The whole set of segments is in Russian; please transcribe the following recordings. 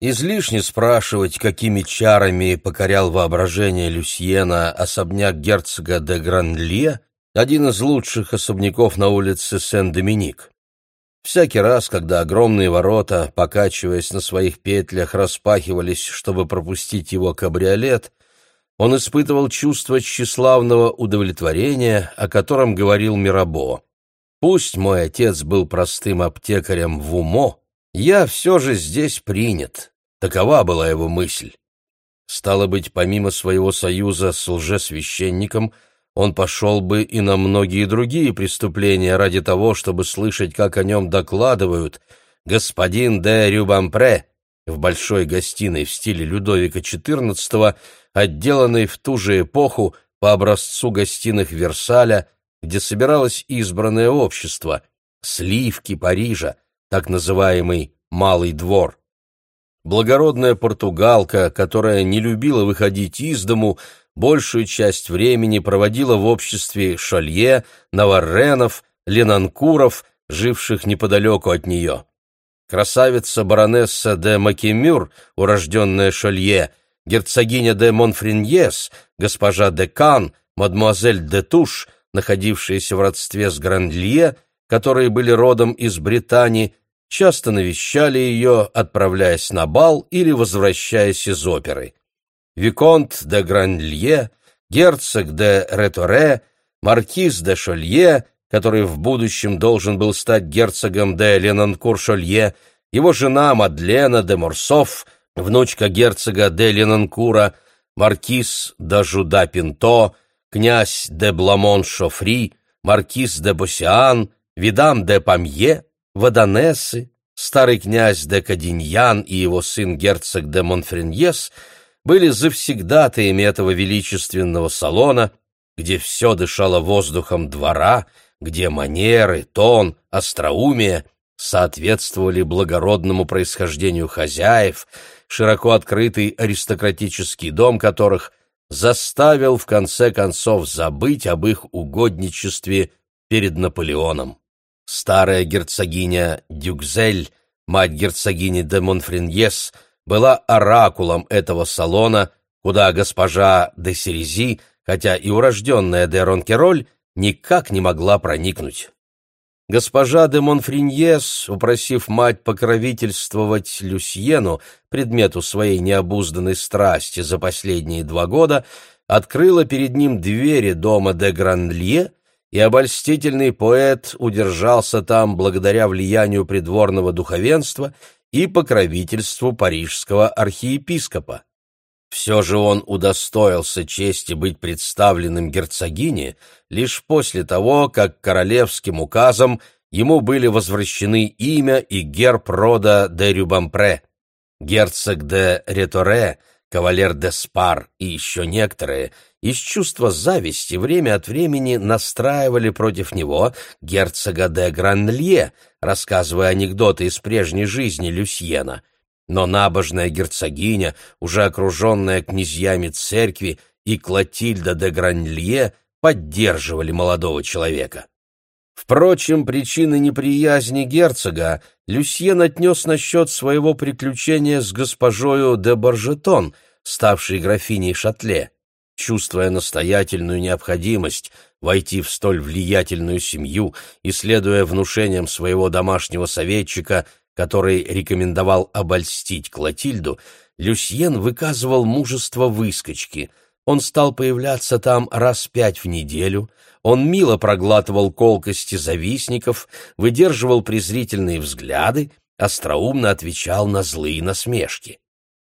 Излишне спрашивать, какими чарами покорял воображение Люсьена особняк герцога де Гранлье, один из лучших особняков на улице Сен-Доминик. Всякий раз, когда огромные ворота, покачиваясь на своих петлях, распахивались, чтобы пропустить его кабриолет, он испытывал чувство тщеславного удовлетворения, о котором говорил Мирабо. «Пусть мой отец был простым аптекарем в умо, я все же здесь принят». Такова была его мысль. Стало быть, помимо своего союза с лжесвященником, он пошел бы и на многие другие преступления ради того, чтобы слышать, как о нем докладывают господин де Рюбампре в большой гостиной в стиле Людовика XIV, отделанной в ту же эпоху по образцу гостиных Версаля, где собиралось избранное общество, сливки Парижа, так называемый «малый двор». Благородная португалка, которая не любила выходить из дому, большую часть времени проводила в обществе Шолье, Наварренов, Ленанкуров, живших неподалеку от нее. Красавица баронесса де Макемюр, урожденная Шолье, герцогиня де Монфриньес, госпожа де Кан, мадемуазель де Туш, находившиеся в родстве с Грандлье, которые были родом из Британии, часто навещали ее, отправляясь на бал или возвращаясь из оперы. Виконт де Гранлье, герцог де Реторе, маркиз де Шолье, который в будущем должен был стать герцогом де Ленанкур-Шолье, его жена Мадлена де Морсов, внучка герцога де Ленанкура, маркиз де Жуда-Пинто, князь де Бламон-Шоври, маркиз де Босеан, видам де Памье, Ванденесы, старый князь де Кадиньян и его сын герцог де Монфреньес были завсегдатаями этого величественного салона, где все дышало воздухом двора, где манеры, тон, остроумие соответствовали благородному происхождению хозяев, широко открытый аристократический дом которых заставил в конце концов забыть об их угодничестве перед Наполеоном. Старая герцогиня Дюкзель, мать герцогини де Монфреньес, была оракулом этого салона, куда госпожа де Серези, хотя и урожденная де Ронкероль, никак не могла проникнуть. Госпожа де Монфриньес, упросив мать покровительствовать Люсьену, предмету своей необузданной страсти за последние два года, открыла перед ним двери дома де Гранлье и обольстительный поэт удержался там благодаря влиянию придворного духовенства и покровительству парижского архиепископа. Все же он удостоился чести быть представленным герцогине лишь после того, как королевским указом ему были возвращены имя и герб рода де Рюбампре. Герцог де Реторе, кавалер де Спар и еще некоторые – из чувства зависти время от времени настраивали против него герцога де Гранлье, рассказывая анекдоты из прежней жизни Люсьена. Но набожная герцогиня, уже окруженная князьями церкви, и Клотильда де Гранлье поддерживали молодого человека. Впрочем, причины неприязни герцога Люсьен отнес насчет своего приключения с госпожою де Баржетон, ставшей графиней Шатле. Чувствуя настоятельную необходимость войти в столь влиятельную семью и следуя внушениям своего домашнего советчика, который рекомендовал обольстить Клотильду, Люсьен выказывал мужество выскочки. Он стал появляться там раз пять в неделю, он мило проглатывал колкости завистников, выдерживал презрительные взгляды, остроумно отвечал на злые насмешки.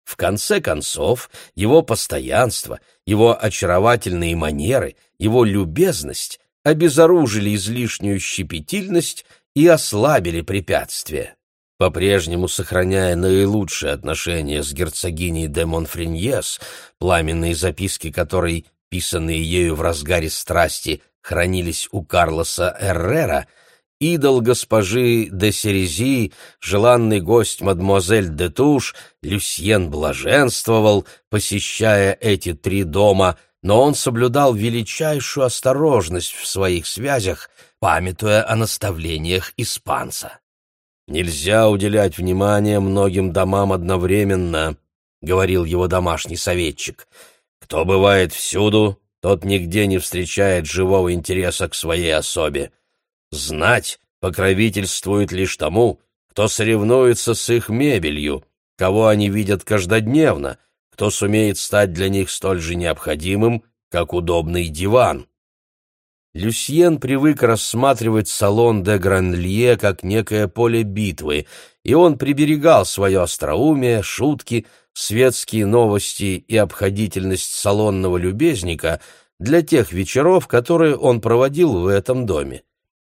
В конце концов, его постоянство, его очаровательные манеры, его любезность обезоружили излишнюю щепетильность и ослабили препятствия. По-прежнему сохраняя наилучшие отношения с герцогиней де Монфриньес, пламенные записки которой, писанные ею в разгаре страсти, хранились у Карлоса Эррера — идол госпожи де Серези, желанный гость мадемуазель де Туш, Люсьен блаженствовал, посещая эти три дома, но он соблюдал величайшую осторожность в своих связях, памятуя о наставлениях испанца. Нельзя уделять внимание многим домам одновременно, говорил его домашний советчик. Кто бывает всюду, тот нигде не встречает живого интереса к своей особе. Знать покровительствует лишь тому, кто соревнуется с их мебелью, кого они видят каждодневно, кто сумеет стать для них столь же необходимым, как удобный диван. Люсьен привык рассматривать салон де Гранлье как некое поле битвы, и он приберегал свое остроумие, шутки, светские новости и обходительность салонного любезника для тех вечеров, которые он проводил в этом доме.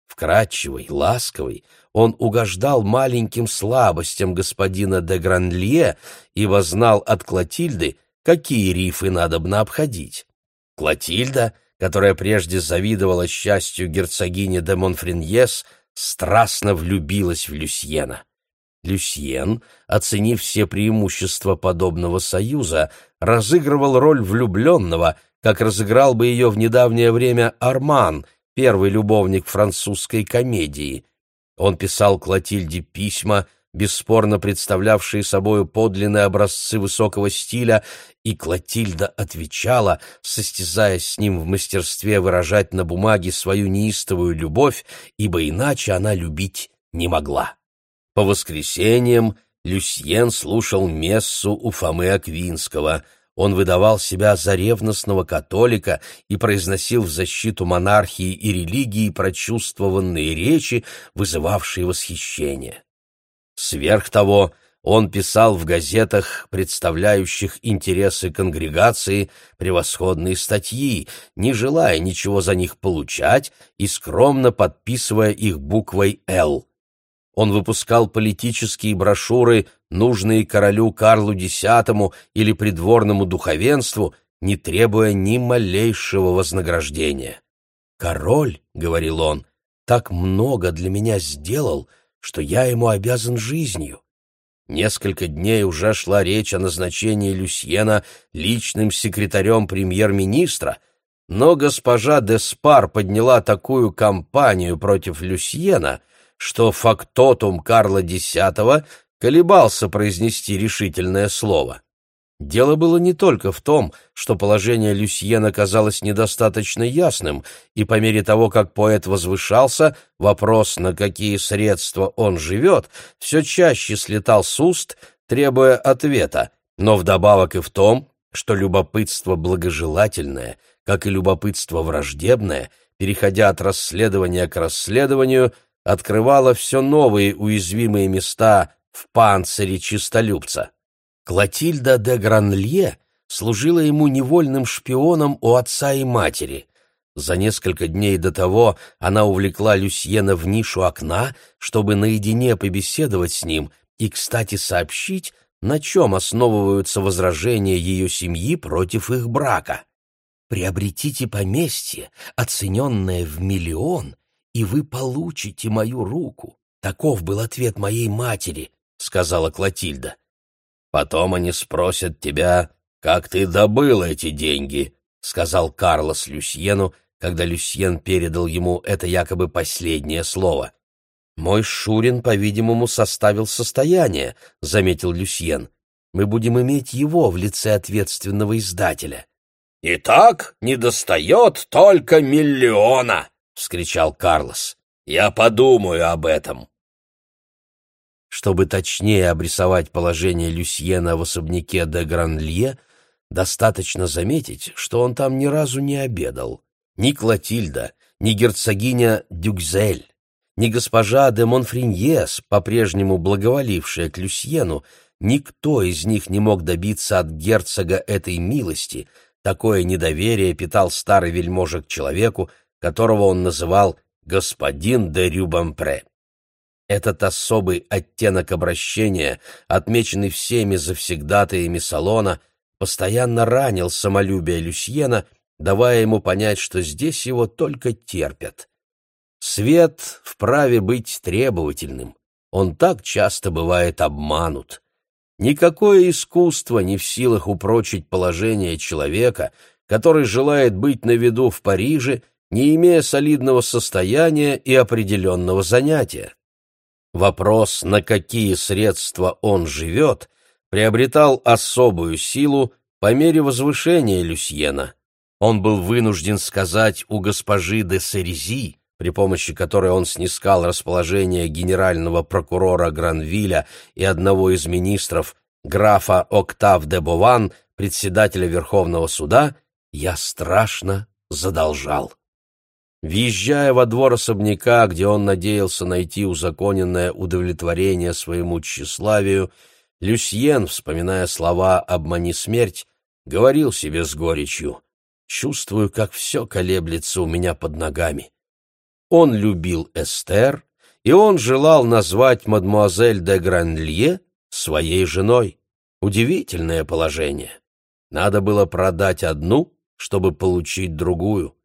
Вкрадчивый, ласковый, он угождал маленьким слабостям господина де Гранлье и вознал от Клотильды, какие рифы надобно обходить. Клотильда, которая прежде завидовала счастью герцогини де Монфреньес, страстно влюбилась в Люсьена. Люсьен, оценив все преимущества подобного союза, разыгрывал роль влюбленного, как разыграл бы ее в недавнее время Арман, первый любовник французской комедии. Он писал Клотильде письма, бесспорно представлявшие собою подлинные образцы высокого стиля, и Клотильда отвечала, состязаясь с ним в мастерстве выражать на бумаге свою неистовую любовь, ибо иначе она любить не могла. По воскресеньям Люсьен слушал мессу у Фомы Аквинского. Он выдавал себя за ревностного католика и произносил в защиту монархии и религии прочувствованные речи, вызывавшие восхищение. Сверх того, он писал в газетах, представляющих интересы конгрегации, превосходные статьи, не желая ничего за них получать и скромно подписывая их буквой «Л». Он выпускал политические брошюры, нужные королю Карлу X или придворному духовенству, не требуя ни малейшего вознаграждения. «Король», — говорил он, — «так много для меня сделал, что я ему обязан жизнью». Несколько дней уже шла речь о назначении Люсьена личным секретарем премьер-министра, но госпожа Деспар подняла такую кампанию против Люсьена — что фактотум Карла X колебался произнести решительное слово. Дело было не только в том, что положение Люсьена казалось недостаточно ясным, и по мере того, как поэт возвышался, вопрос, на какие средства он живет, все чаще слетал с уст, требуя ответа, но вдобавок и в том, что любопытство благожелательное, как и любопытство враждебное, переходя от расследования к расследованию, открывала все новые уязвимые места в панцире чистолюбца. Клотильда де Гранлье служила ему невольным шпионом у отца и матери. За несколько дней до того она увлекла Люсьена в нишу окна, чтобы наедине побеседовать с ним и, кстати, сообщить, на чем основываются возражения ее семьи против их брака. «Приобретите поместье, оцененное в миллион, и вы получите мою руку. Таков был ответ моей матери, — сказала Клотильда. Потом они спросят тебя, как ты добыл эти деньги, — сказал Карлос Люсьену, когда Люсьен передал ему это якобы последнее слово. «Мой Шурин, по-видимому, составил состояние», — заметил Люсьен. «Мы будем иметь его в лице ответственного издателя». «Итак, недостает только миллиона», — вскричал Карлос. «Я подумаю об этом». Чтобы точнее обрисовать положение Люсьена в особняке де Гранлье, достаточно заметить, что он там ни разу не обедал. Ни Клотильда, ни герцогиня Дюкзель, ни госпожа де Монфриньес, по-прежнему благоволившая к Люсьену, никто из них не мог добиться от герцога этой милости, такое недоверие питал старый вельможа к человеку, которого он называл «господин де Рюбампре». Этот особый оттенок обращения, отмеченный всеми завсегдатаями салона, постоянно ранил самолюбие Люсьена, давая ему понять, что здесь его только терпят. Свет вправе быть требовательным. Он так часто бывает обманут. Никакое искусство не в силах упрочить положение человека, который желает быть на виду в Париже не имея солидного состояния и определенного занятия. Вопрос, на какие средства он живет, приобретал особую силу по мере возвышения Люсьена. Он был вынужден сказать у госпожи де Серези, при помощи которой он снискал расположение генерального прокурора Гранвиля и одного из министров, графа Октав де Бован, председателя Верховного суда, я страшно задолжал. Въезжая во двор особняка, где он надеялся найти узаконенное удовлетворение своему тщеславию, Люсьен, вспоминая слова «обмани смерть», говорил себе с горечью «Чувствую, как все колеблется у меня под ногами». Он любил Эстер, и он желал назвать мадмуазель де Гранлье своей женой. Удивительное положение. Надо было продать одну, чтобы получить другую.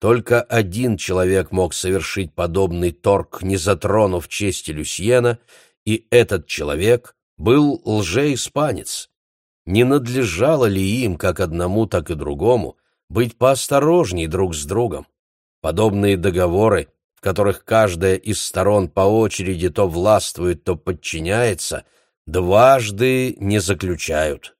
Только один человек мог совершить подобный торг, не затронув чести Люсьена, и этот человек был лжеиспанец. Не надлежало ли им, как одному, так и другому, быть поосторожней друг с другом? Подобные договоры, в которых каждая из сторон по очереди то властвует, то подчиняется, дважды не заключают.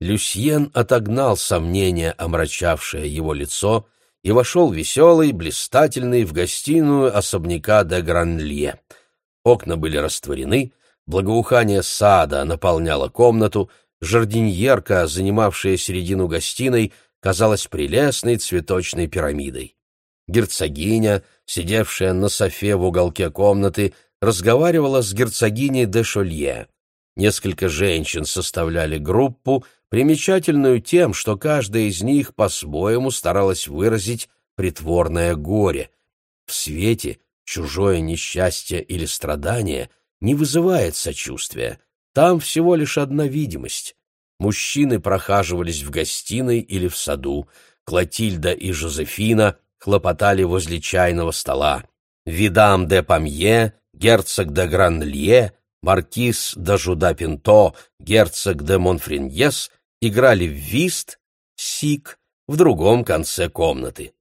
Люсьен отогнал сомнения, омрачавшее его лицо, и вошел веселый, блистательный в гостиную особняка де Гранлье. Окна были растворены, благоухание сада наполняло комнату, жардиньерка, занимавшая середину гостиной, казалась прелестной цветочной пирамидой. Герцогиня, сидевшая на софе в уголке комнаты, разговаривала с герцогиней де Шолье. Несколько женщин составляли группу, примечательную тем, что каждая из них по-своему старалась выразить притворное горе. В свете чужое несчастье или страдание не вызывает сочувствия, там всего лишь одна видимость. Мужчины прохаживались в гостиной или в саду, Клотильда и Жозефина хлопотали возле чайного стола. Видам де Памье, герцог де Гранлье, маркиз де Жуда-Пинто, герцог де Монфриньес играли в вист, сик в другом конце комнаты.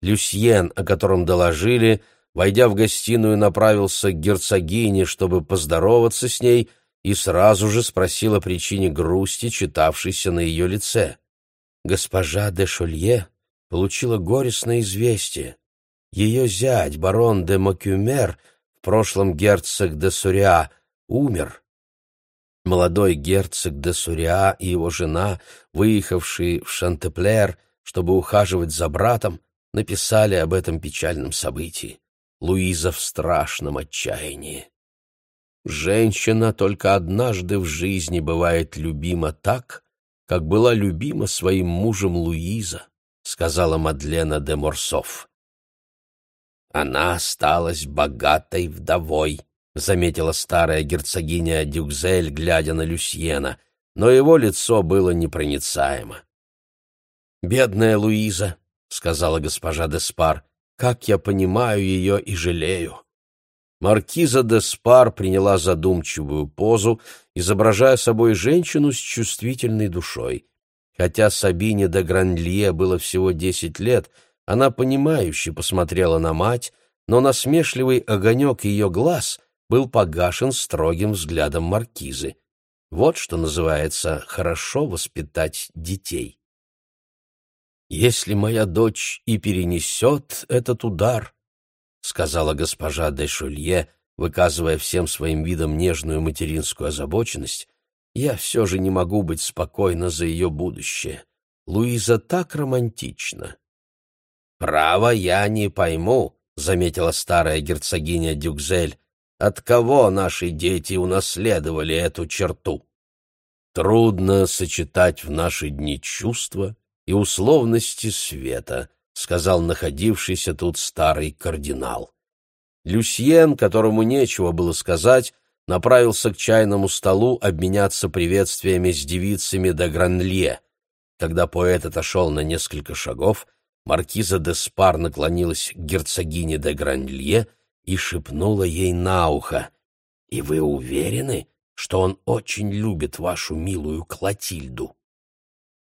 Люсьен, о котором доложили, войдя в гостиную, направился к герцогине, чтобы поздороваться с ней, и сразу же спросил о причине грусти, читавшейся на ее лице. Госпожа де Шолье получила горестное известие. Ее зять, барон де Макюмер, в прошлом герцог де Суря, умер, Молодой герцог де Суриа и его жена, выехавшие в Шантеплер, чтобы ухаживать за братом, написали об этом печальном событии. Луиза в страшном отчаянии. Женщина только однажды в жизни бывает любима так, как была любима своим мужем Луиза, сказала Мадлена де Морсов. Она осталась богатой вдовой, — заметила старая герцогиня Дюкзель, глядя на Люсьена, но его лицо было непроницаемо. «Бедная Луиза», — сказала госпожа де Спар, — «как я понимаю ее и жалею». Маркиза де Спар приняла задумчивую позу, изображая собой женщину с чувствительной душой. Хотя Сабине де Гранлье было всего десять лет, она понимающе посмотрела на мать, но насмешливый огонек ее глаз — был погашен строгим взглядом маркизы. Вот что называется хорошо воспитать детей. «Если моя дочь и перенесет этот удар», — сказала госпожа де Шулье, выказывая всем своим видом нежную материнскую озабоченность, «я все же не могу быть спокойна за ее будущее. Луиза так романтична». «Право я не пойму», — заметила старая герцогиня Дюкзель, от кого наши дети унаследовали эту черту. Трудно сочетать в наши дни чувства и условности света, сказал находившийся тут старый кардинал. Люсьен, которому нечего было сказать, направился к чайному столу обменяться приветствиями с девицами де Гранлье. Когда поэт отошел на несколько шагов, маркиза де Спар наклонилась к герцогине де Гранлье и шепнула ей на ухо. «И вы уверены, что он очень любит вашу милую Клотильду?»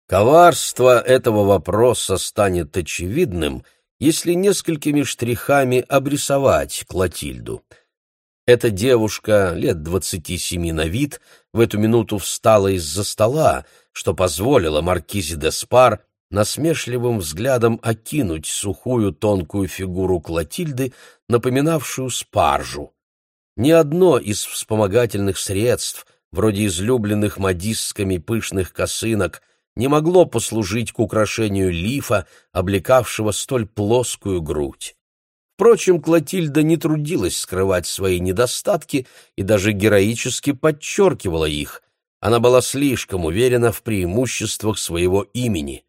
Коварство этого вопроса станет очевидным, если несколькими штрихами обрисовать Клотильду. Эта девушка, лет двадцати семи на вид, в эту минуту встала из-за стола, что позволило маркизе де Спар насмешливым взглядом окинуть сухую тонкую фигуру Клотильды, напоминавшую спаржу. Ни одно из вспомогательных средств, вроде излюбленных модистками пышных косынок, не могло послужить к украшению лифа, облекавшего столь плоскую грудь. Впрочем, Клотильда не трудилась скрывать свои недостатки и даже героически подчеркивала их. Она была слишком уверена в преимуществах своего имени.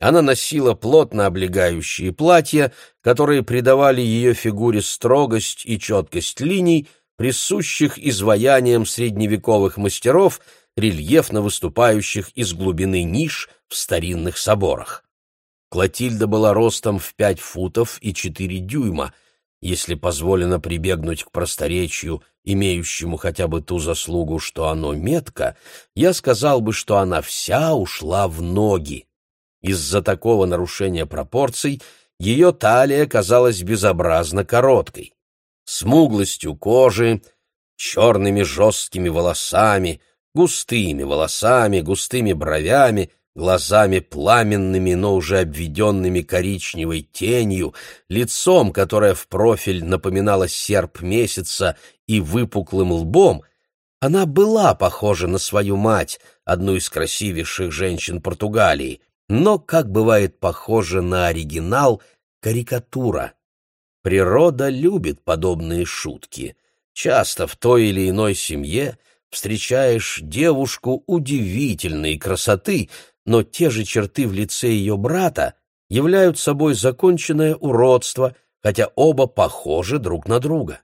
Она носила плотно облегающие платья, которые придавали ее фигуре строгость и четкость линий, присущих изваяниям средневековых мастеров, рельефно выступающих из глубины ниш в старинных соборах. Клотильда была ростом в пять футов и четыре дюйма, если позволено прибегнуть к просторечию, имеющему хотя бы ту заслугу, что оно метко, я сказал бы, что она вся ушла в ноги. Из-за такого нарушения пропорций ее талия казалась безобразно короткой. Смуглостью кожи, черными жесткими волосами, густыми волосами, густыми бровями, глазами пламенными, но уже обведенными коричневой тенью, лицом, которое в профиль напоминало серп месяца, и выпуклым лбом, она была похожа на свою мать, одну из красивейших женщин Португалии, но, как бывает похожа на оригинал, карикатура. Природа любит подобные шутки. Часто в той или иной семье встречаешь девушку удивительной красоты, но те же черты в лице ее брата являют собой законченное уродство, хотя оба похожи друг на друга.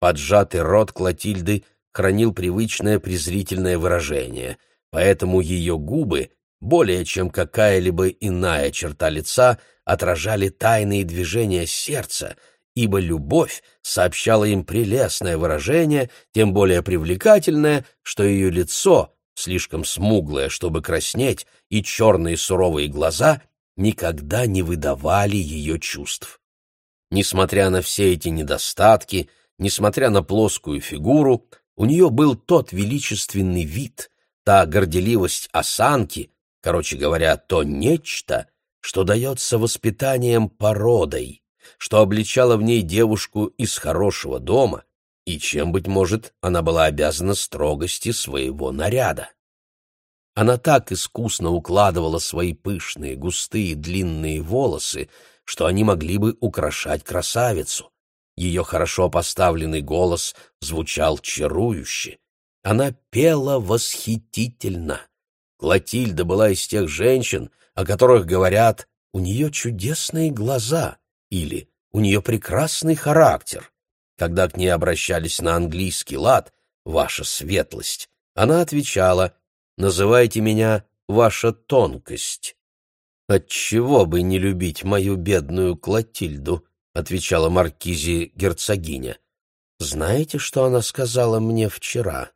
Поджатый рот Клотильды хранил привычное презрительное выражение, поэтому ее губы, более чем какая-либо иная черта лица, отражали тайные движения сердца, ибо любовь сообщала им прелестное выражение, тем более привлекательное, что ее лицо слишком смуглая, чтобы краснеть, и черные суровые глаза никогда не выдавали ее чувств. Несмотря на все эти недостатки, несмотря на плоскую фигуру, у нее был тот величественный вид, та горделивость осанки, короче говоря, то нечто, что дается воспитанием породой, что обличало в ней девушку из хорошего дома, и чем, быть может, она была обязана строгости своего наряда. Она так искусно укладывала свои пышные, густые, длинные волосы, что они могли бы украшать красавицу. Ее хорошо поставленный голос звучал чарующе. Она пела восхитительно. Клотильда была из тех женщин, о которых говорят «у нее чудесные глаза» или «у нее прекрасный характер». Когда к ней обращались на английский лад «Ваша светлость», она отвечала «Называйте меня ваша тонкость». «Отчего бы не любить мою бедную Клотильду?» — отвечала маркизе герцогиня. «Знаете, что она сказала мне вчера?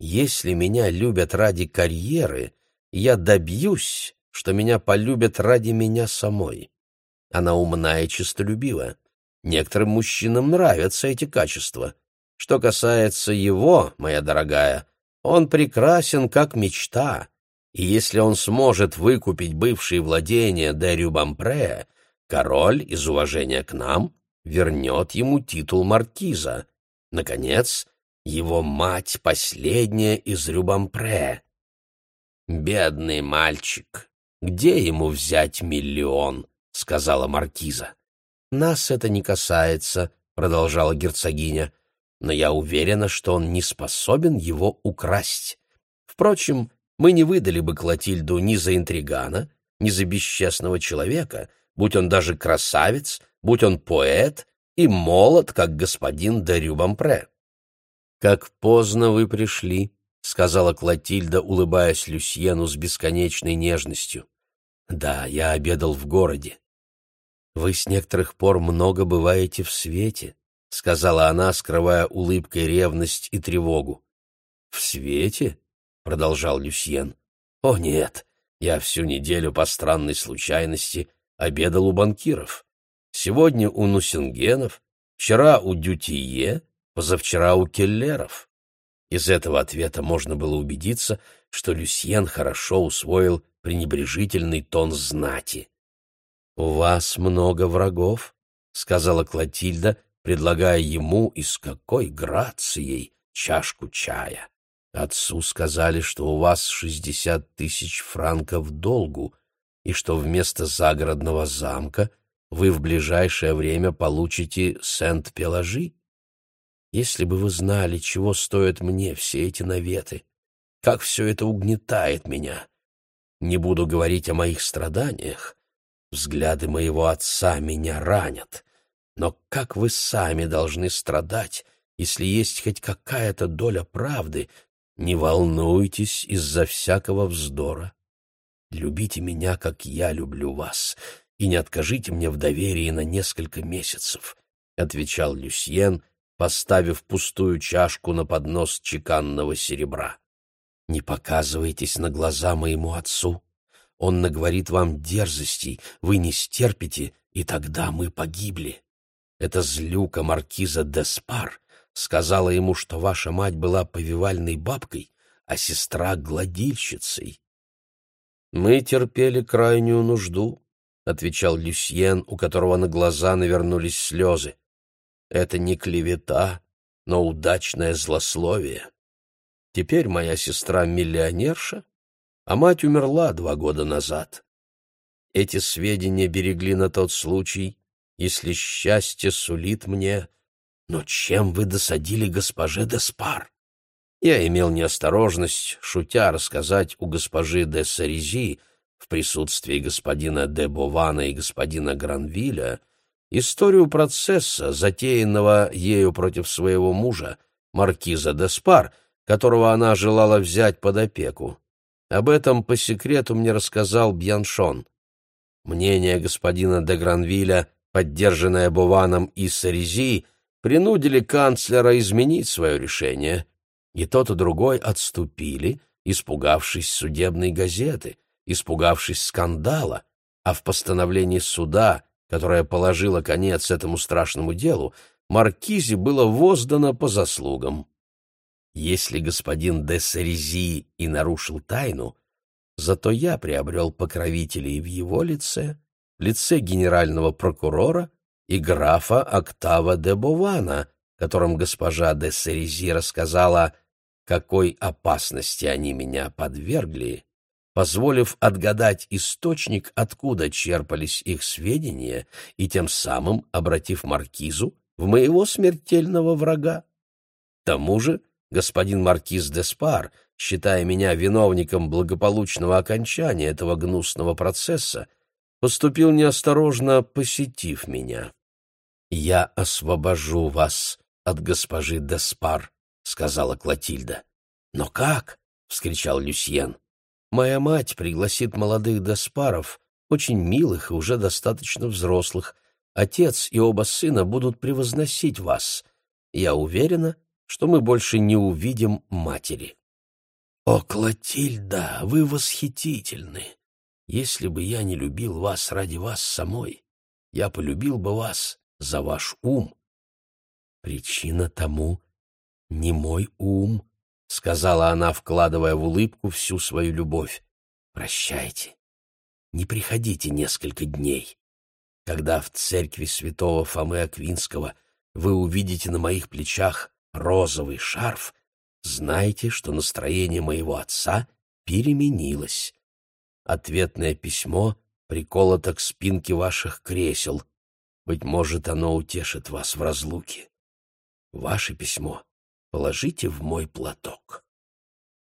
Если меня любят ради карьеры, я добьюсь, что меня полюбят ради меня самой. Она умна и честолюбива. Некоторым мужчинам нравятся эти качества. Что касается его, моя дорогая, он прекрасен, как мечта, и если он сможет выкупить бывшие владения де Рюбампре, король из уважения к нам вернет ему титул маркиза. Наконец, его мать последняя из Рюбампре. Бедный мальчик, где ему взять миллион? — сказала маркиза. «Нас это не касается», — продолжала герцогиня, «но я уверена, что он не способен его украсть. Впрочем, мы не выдали бы Клотильду ни за интригана, ни за бесчестного человека, будь он даже красавец, будь он поэт и молод, как господин де Рюбампре». «Как поздно вы пришли», — сказала Клотильда, улыбаясь Люсьену с бесконечной нежностью. «Да, я обедал в городе. «Вы с некоторых пор много бываете в свете», — сказала она, скрывая улыбкой ревность и тревогу. «В свете?» — продолжал Люсьен. «О, нет, я всю неделю по странной случайности обедал у банкиров. Сегодня у Нусингенов, вчера у Дютие, позавчера у Келлеров. Из этого ответа можно было убедиться, что Люсьен хорошо усвоил пренебрежительный тон знати. «У вас много врагов», — сказала Клотильда, предлагая ему и с какой грацией чашку чая. «Отцу сказали, что у вас шестьдесят тысяч франков долгу, и что вместо загородного замка вы в ближайшее время получите Сент-Пеложи. Если бы вы знали, чего стоят мне все эти наветы, как все это угнетает меня. Не буду говорить о моих страданиях. Взгляды моего отца меня ранят. Но как вы сами должны страдать, если есть хоть какая-то доля правды? Не волнуйтесь из-за всякого вздора. Любите меня, как я люблю вас, и не откажите мне в доверии на несколько месяцев», — отвечал Люсьен, поставив пустую чашку на поднос чеканного серебра. «Не показывайтесь на глаза моему отцу. Он наговорит вам дерзостей, вы не стерпите, и тогда мы погибли. Эта злюка маркиза Деспар сказала ему, что ваша мать была повивальной бабкой, а сестра — гладильщицей. Мы терпели крайнюю нужду, — отвечал Люсьен, у которого на глаза навернулись слезы. «Это не клевета, но удачное злословие. Теперь моя сестра миллионерша, а мать умерла два года назад. Эти сведения берегли на тот случай, если счастье сулит мне. Но чем вы досадили госпоже Деспар? Я имел неосторожность, шутя, рассказать у госпожи де Сарези, в присутствии господина де Бована и господина Гранвиля историю процесса, затеянного ею против своего мужа, маркиза де Спар, которого она желала взять под опеку. Об этом по секрету мне рассказал Бьяншон. Мнение господина де Гранвиля, поддержанное Бованом и Сарези, принудили канцлера изменить свое решение, и тот и другой отступили, испугавшись судебной газеты — испугавшись скандала, а в постановлении суда, которое положило конец этому страшному делу, маркизе было воздано по заслугам. Если господин де Сарези и нарушил тайну, зато я приобрел покровителей в его лице, лице генерального прокурора и графа Октава де Бована, которым госпожа де Сарези рассказала, какой опасности они меня подвергли, позволив отгадать источник, откуда черпались их сведения, и тем самым обратив маркизу в моего смертельного врага. К тому же господин маркиз де Спар, считая меня виновником благополучного окончания этого гнусного процесса, поступил неосторожно, посетив меня. «Я освобожу вас от госпожи де Спар», — сказала Клотильда. «Но как?» — вскричал Люсьен. Моя мать пригласит молодых доспаров, очень милых и уже достаточно взрослых. Отец и оба сына будут превозносить вас. Я уверена, что мы больше не увидим матери. О, Клотильда, вы восхитительны! Если бы я не любил вас ради вас самой, я полюбил бы вас за ваш ум. Причина тому не мой ум, — сказала она, вкладывая в улыбку всю свою любовь. «Прощайте. Не приходите несколько дней. Когда в церкви святого Фомы Аквинского вы увидите на моих плечах розовый шарф, знайте, что настроение моего отца переменилось. Ответное письмо приколото к спинке ваших кресел. Быть может, оно утешит вас в разлуке. Ваше письмо положите в мой платок.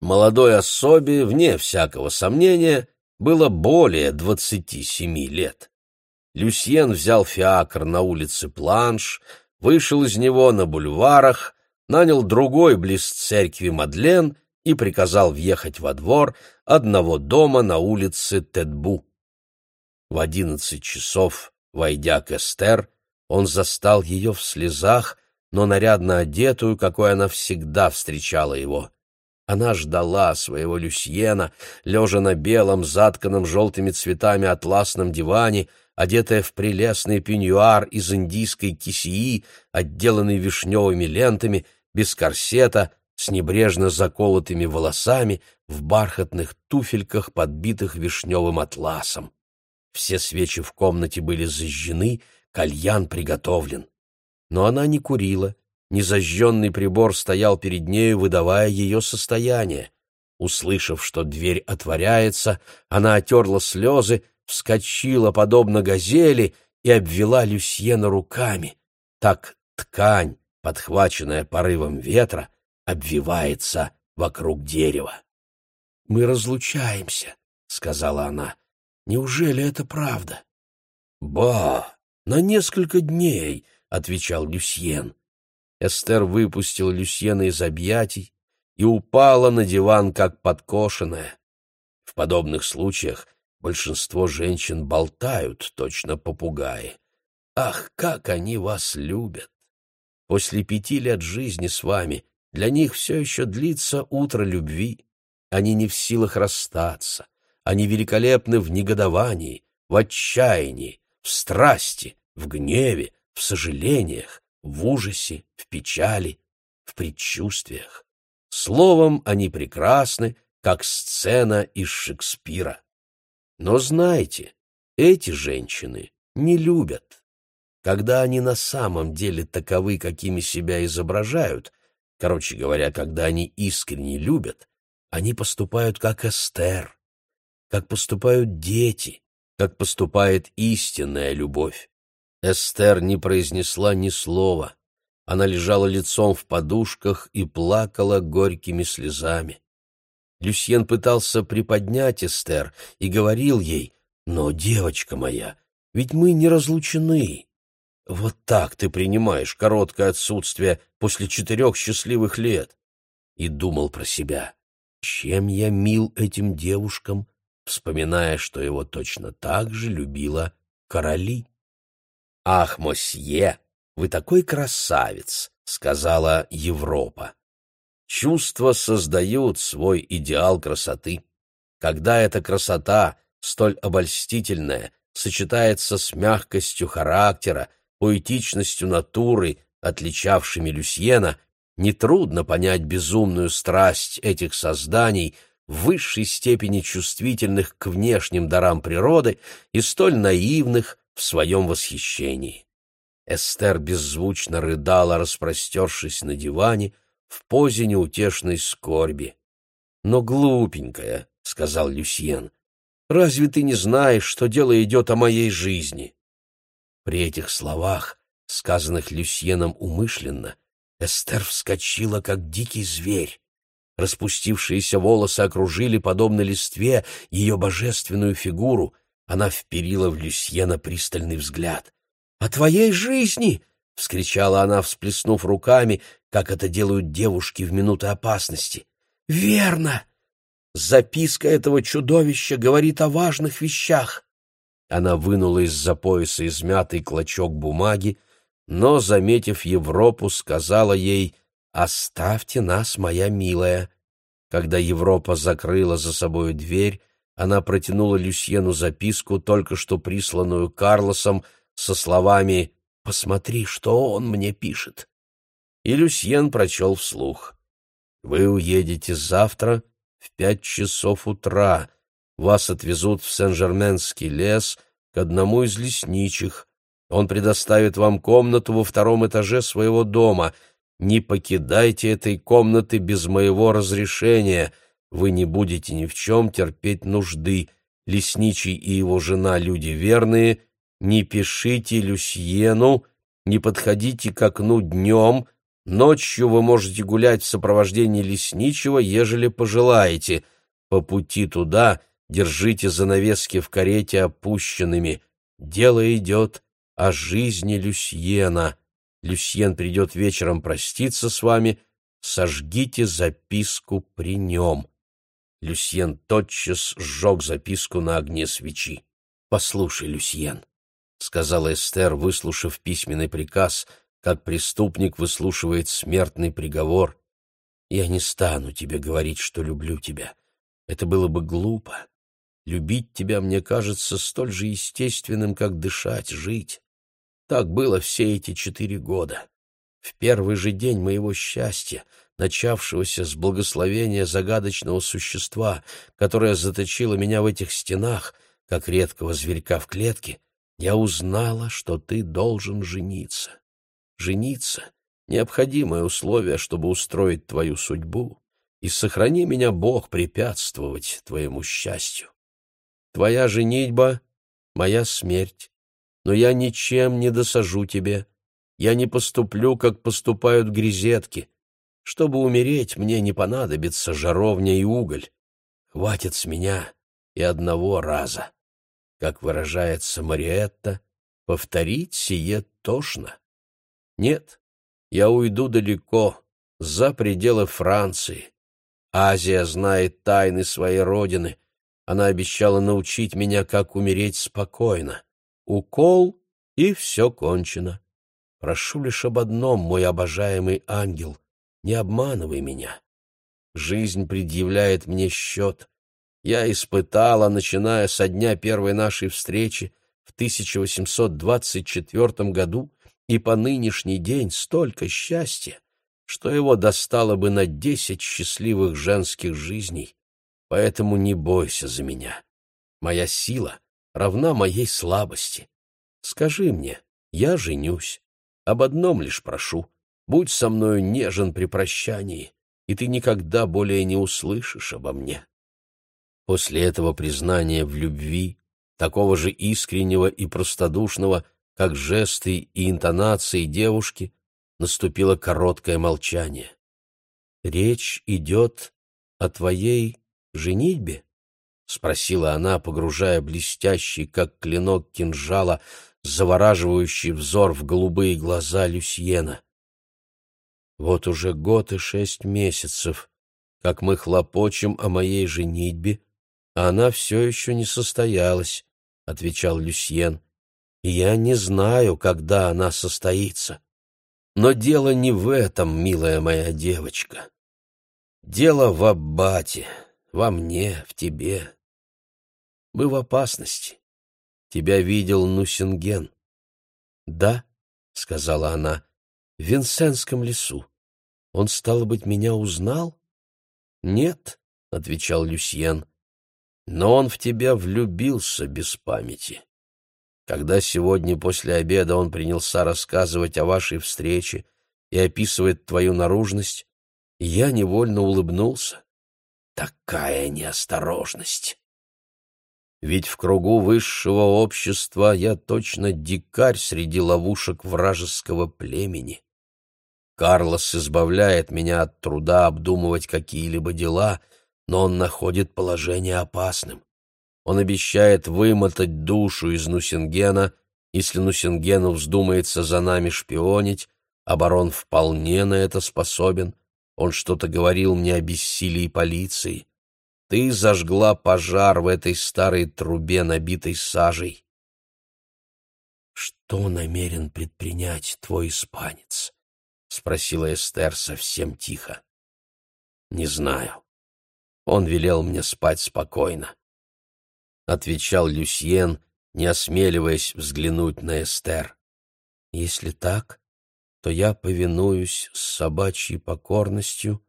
Молодой особе, вне всякого сомнения, было более двадцати семи лет. Люсьен взял фиакр на улице Планш, вышел из него на бульварах, нанял другой близ церкви Мадлен и приказал въехать во двор одного дома на улице Тедбу. В одиннадцать часов, войдя к Эстер, он застал ее в слезах, но нарядно одетую, какой она всегда встречала его. Она ждала своего Люсьена, лежа на белом, затканном желтыми цветами атласном диване, одетая в прелестный пеньюар из индийской кисии, отделанный вишневыми лентами, без корсета, с небрежно заколотыми волосами, в бархатных туфельках, подбитых вишневым атласом. Все свечи в комнате были зажжены, кальян приготовлен. Но она не курила, незажженный прибор стоял перед нею, выдавая ее состояние. Услышав, что дверь отворяется, она отерла слезы, вскочила, подобно газели, и обвела Люсьена руками. Так ткань, подхваченная порывом ветра, обвивается вокруг дерева. «Мы разлучаемся», — сказала она. «Неужели это правда?» «Ба, на несколько дней», — отвечал Люсьен. Эстер выпустил Люсьена из объятий и упала на диван, как подкошенная. В подобных случаях большинство женщин болтают, точно попугаи. Ах, как они вас любят! После пяти лет жизни с вами для них все еще длится утро любви. Они не в силах расстаться. Они великолепны в негодовании, в отчаянии, в страсти, в гневе, в сожалениях, в ужасе, в печали, в предчувствиях. Словом, они прекрасны, как сцена из Шекспира. Но знайте, эти женщины не любят. Когда они на самом деле таковы, какими себя изображают, короче говоря, когда они искренне любят, они поступают как Эстер, как поступают дети, как поступает истинная любовь. Эстер не произнесла ни слова. Она лежала лицом в подушках и плакала горькими слезами. Люсьен пытался приподнять Эстер и говорил ей, «Но, девочка моя, ведь мы не разлучены. Вот так ты принимаешь короткое отсутствие после четырех счастливых лет». И думал про себя, чем я мил этим девушкам, вспоминая, что его точно так же любила короли. «Ах, мосье, вы такой красавец!» — сказала Европа. Чувства создают свой идеал красоты. Когда эта красота, столь обольстительная, сочетается с мягкостью характера, поэтичностью натуры, отличавшими Люсьена, нетрудно понять безумную страсть этих созданий, в высшей степени чувствительных к внешним дарам природы и столь наивных в своем восхищении. Эстер беззвучно рыдала, распростершись на диване, в позе неутешной скорби. «Но глупенькая», — сказал Люсьен, — «разве ты не знаешь, что дело идет о моей жизни?» При этих словах, сказанных Люсьеном умышленно, Эстер вскочила, как дикий зверь. Распустившиеся волосы окружили, подобно листве, ее божественную фигуру. Она вперила в Люсьена пристальный взгляд. «О твоей жизни!» — вскричала она, всплеснув руками, как это делают девушки в минуты опасности. «Верно! Записка этого чудовища говорит о важных вещах!» Она вынула из-за пояса измятый клочок бумаги, но, заметив Европу, сказала ей «Оставьте нас, моя милая». Когда Европа закрыла за собой дверь, она протянула Люсьену записку, только что присланную Карлосом, со словами «Посмотри, что он мне пишет». И Люсьен прочел вслух. «Вы уедете завтра в пять часов утра. Вас отвезут в Сен-Жерменский лес к одному из лесничих. Он предоставит вам комнату во втором этаже своего дома. Не покидайте этой комнаты без моего разрешения. Вы не будете ни в чем терпеть нужды. Лесничий и его жена люди верные, не пишите Люсьену, не подходите к окну днем, ночью вы можете гулять в сопровождении лесничего, ежели пожелаете. По пути туда держите занавески в карете опущенными. Дело идет о жизни Люсьена. Люсьен придет вечером проститься с вами, сожгите записку при нем. Люсьен тотчас сжег записку на огне свечи. «Послушай, Люсьен, — сказала Эстер, выслушав письменный приказ, как преступник выслушивает смертный приговор. «Я не стану тебе говорить, что люблю тебя. Это было бы глупо. Любить тебя мне кажется столь же естественным, как дышать, жить. Так было все эти четыре года. В первый же день моего счастья, начавшегося с благословения загадочного существа, которое заточило меня в этих стенах, как редкого зверька в клетке, я узнала, что ты должен жениться. Жениться — необходимое условие, чтобы устроить твою судьбу, и сохрани меня, Бог, препятствовать твоему счастью. Твоя женитьба — моя смерть, но я ничем не досажу тебе, я не поступлю, как поступают грезетки. Чтобы умереть, мне не понадобится жаровня и уголь. Хватит с меня и одного раза. Как выражается Мариетта, повторить сие тошно. Нет, я уйду далеко, за пределы Франции. Азия знает тайны своей родины. Она обещала научить меня, как умереть спокойно. Укол, и все кончено. Прошу лишь об одном, мой обожаемый ангел, не обманывай меня. Жизнь предъявляет мне счет. Я испытала, начиная со дня первой нашей встречи в 1824 году, и по нынешний день столько счастья, что его достало бы на десять счастливых женских жизней. Поэтому не бойся за меня. Моя сила равна моей слабости. Скажи мне, я женюсь. Об одном лишь прошу — будь со мною нежен при прощании, и ты никогда более не услышишь обо мне. После этого признания в любви, такого же искреннего и простодушного, как жесты и интонации девушки, наступило короткое молчание. «Речь идет о твоей женитьбе?» — спросила она, погружая блестящий, как клинок кинжала, завораживающий взор в голубые глаза Люсьена. Вот уже год и шесть месяцев, как мы хлопочем о моей женитьбе, а она все еще не состоялась, — отвечал Люсьен, — и я не знаю, когда она состоится. Но дело не в этом, милая моя девочка. Дело в Аббате, во мне, в тебе. Мы в опасности. Тебя видел Нусинген. Да, сказала она, в Винсенском лесу. Он стало быть меня узнал? Нет, отвечал Люсьен. Но он в тебя влюбился без памяти. Когда сегодня после обеда он принялся рассказывать о вашей встрече и описывает твою наружность, я невольно улыбнулся. Такая неосторожность! Ведь в кругу высшего общества я точно дикарь среди ловушек вражеского племени. Карлос избавляет меня от труда обдумывать какие-либо дела, но он находит положение опасным. Он обещает вымотать душу из Нусингена, если Нусингену вздумается за нами шпионить, а барон вполне на это способен. Он что-то говорил мне о бессилии полиции. Ты зажгла пожар в этой старой трубе, набитой сажей. Что намерен предпринять твой испанец? Спросила Эстер совсем тихо. Не знаю. Он велел мне спать спокойно. Отвечал Люсьен, не осмеливаясь взглянуть на Эстер. Если так, то я повинуюсь с собачьей покорностью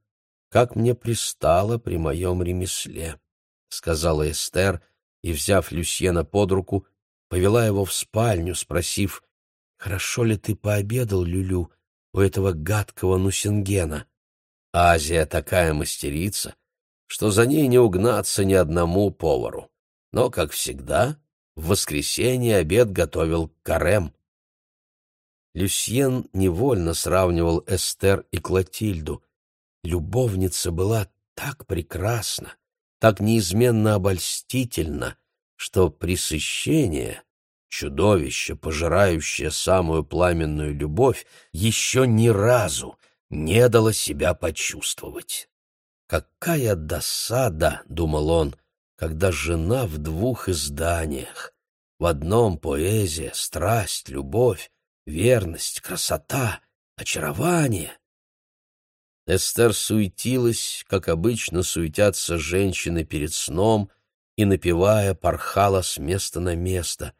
как мне пристало при моем ремесле», — сказала Эстер, и, взяв Люсьена под руку, повела его в спальню, спросив, «Хорошо ли ты пообедал, Люлю, у этого гадкого Нусингена?» Азия такая мастерица, что за ней не угнаться ни одному повару. Но, как всегда, в воскресенье обед готовил Карем. Люсьен невольно сравнивал Эстер и Клотильду, любовница была так прекрасна, так неизменно обольстительна, что пресыщение, чудовище, пожирающее самую пламенную любовь, еще ни разу не дало себя почувствовать. «Какая досада!» — думал он, — когда жена в двух изданиях. В одном поэзия, страсть, любовь, верность, красота, очарование, Эстер суетилась, как обычно суетятся женщины перед сном, и, напевая, порхала с места на место,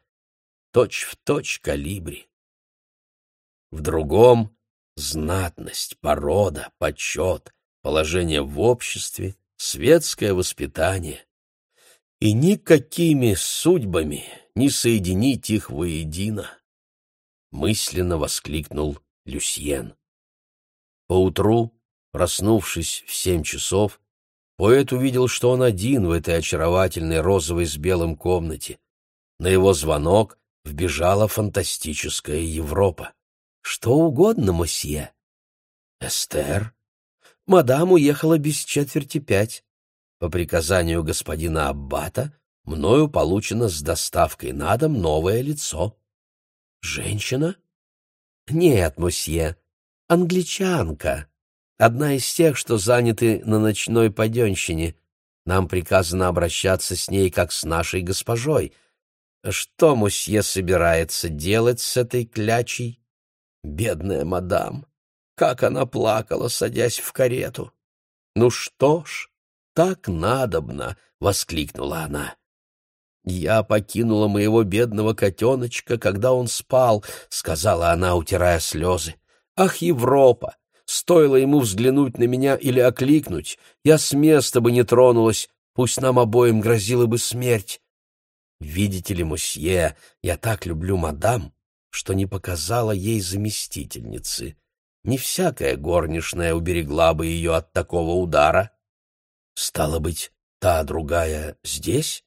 точь в точь калибри. В другом — знатность, порода, почет, положение в обществе, светское воспитание. И никакими судьбами не соединить их воедино. Мысленно воскликнул Люсьен. Поутру, проснувшись в семь часов, поэт увидел, что он один в этой очаровательной розовой с белым комнате. На его звонок вбежала фантастическая Европа. «Что угодно, мосье». «Эстер?» «Мадам уехала без четверти пять. По приказанию господина Аббата мною получено с доставкой на дом новое лицо». «Женщина?» «Нет, мосье, англичанка. Одна из тех, что заняты на ночной паденщине. Нам приказано обращаться с ней, как с нашей госпожой. Что мусье собирается делать с этой клячей? Бедная мадам! Как она плакала, садясь в карету! Ну что ж, так надобно! — воскликнула она. «Я покинула моего бедного котеночка, когда он спал», — сказала она, утирая слезы. «Ах, Европа! Стоило ему взглянуть на меня или окликнуть, я с места бы не тронулась, пусть нам обоим грозила бы смерть. Видите ли, мусье, я так люблю мадам, что не показала ей заместительницы. Не всякая горничная уберегла бы ее от такого удара. Стало быть, та другая здесь?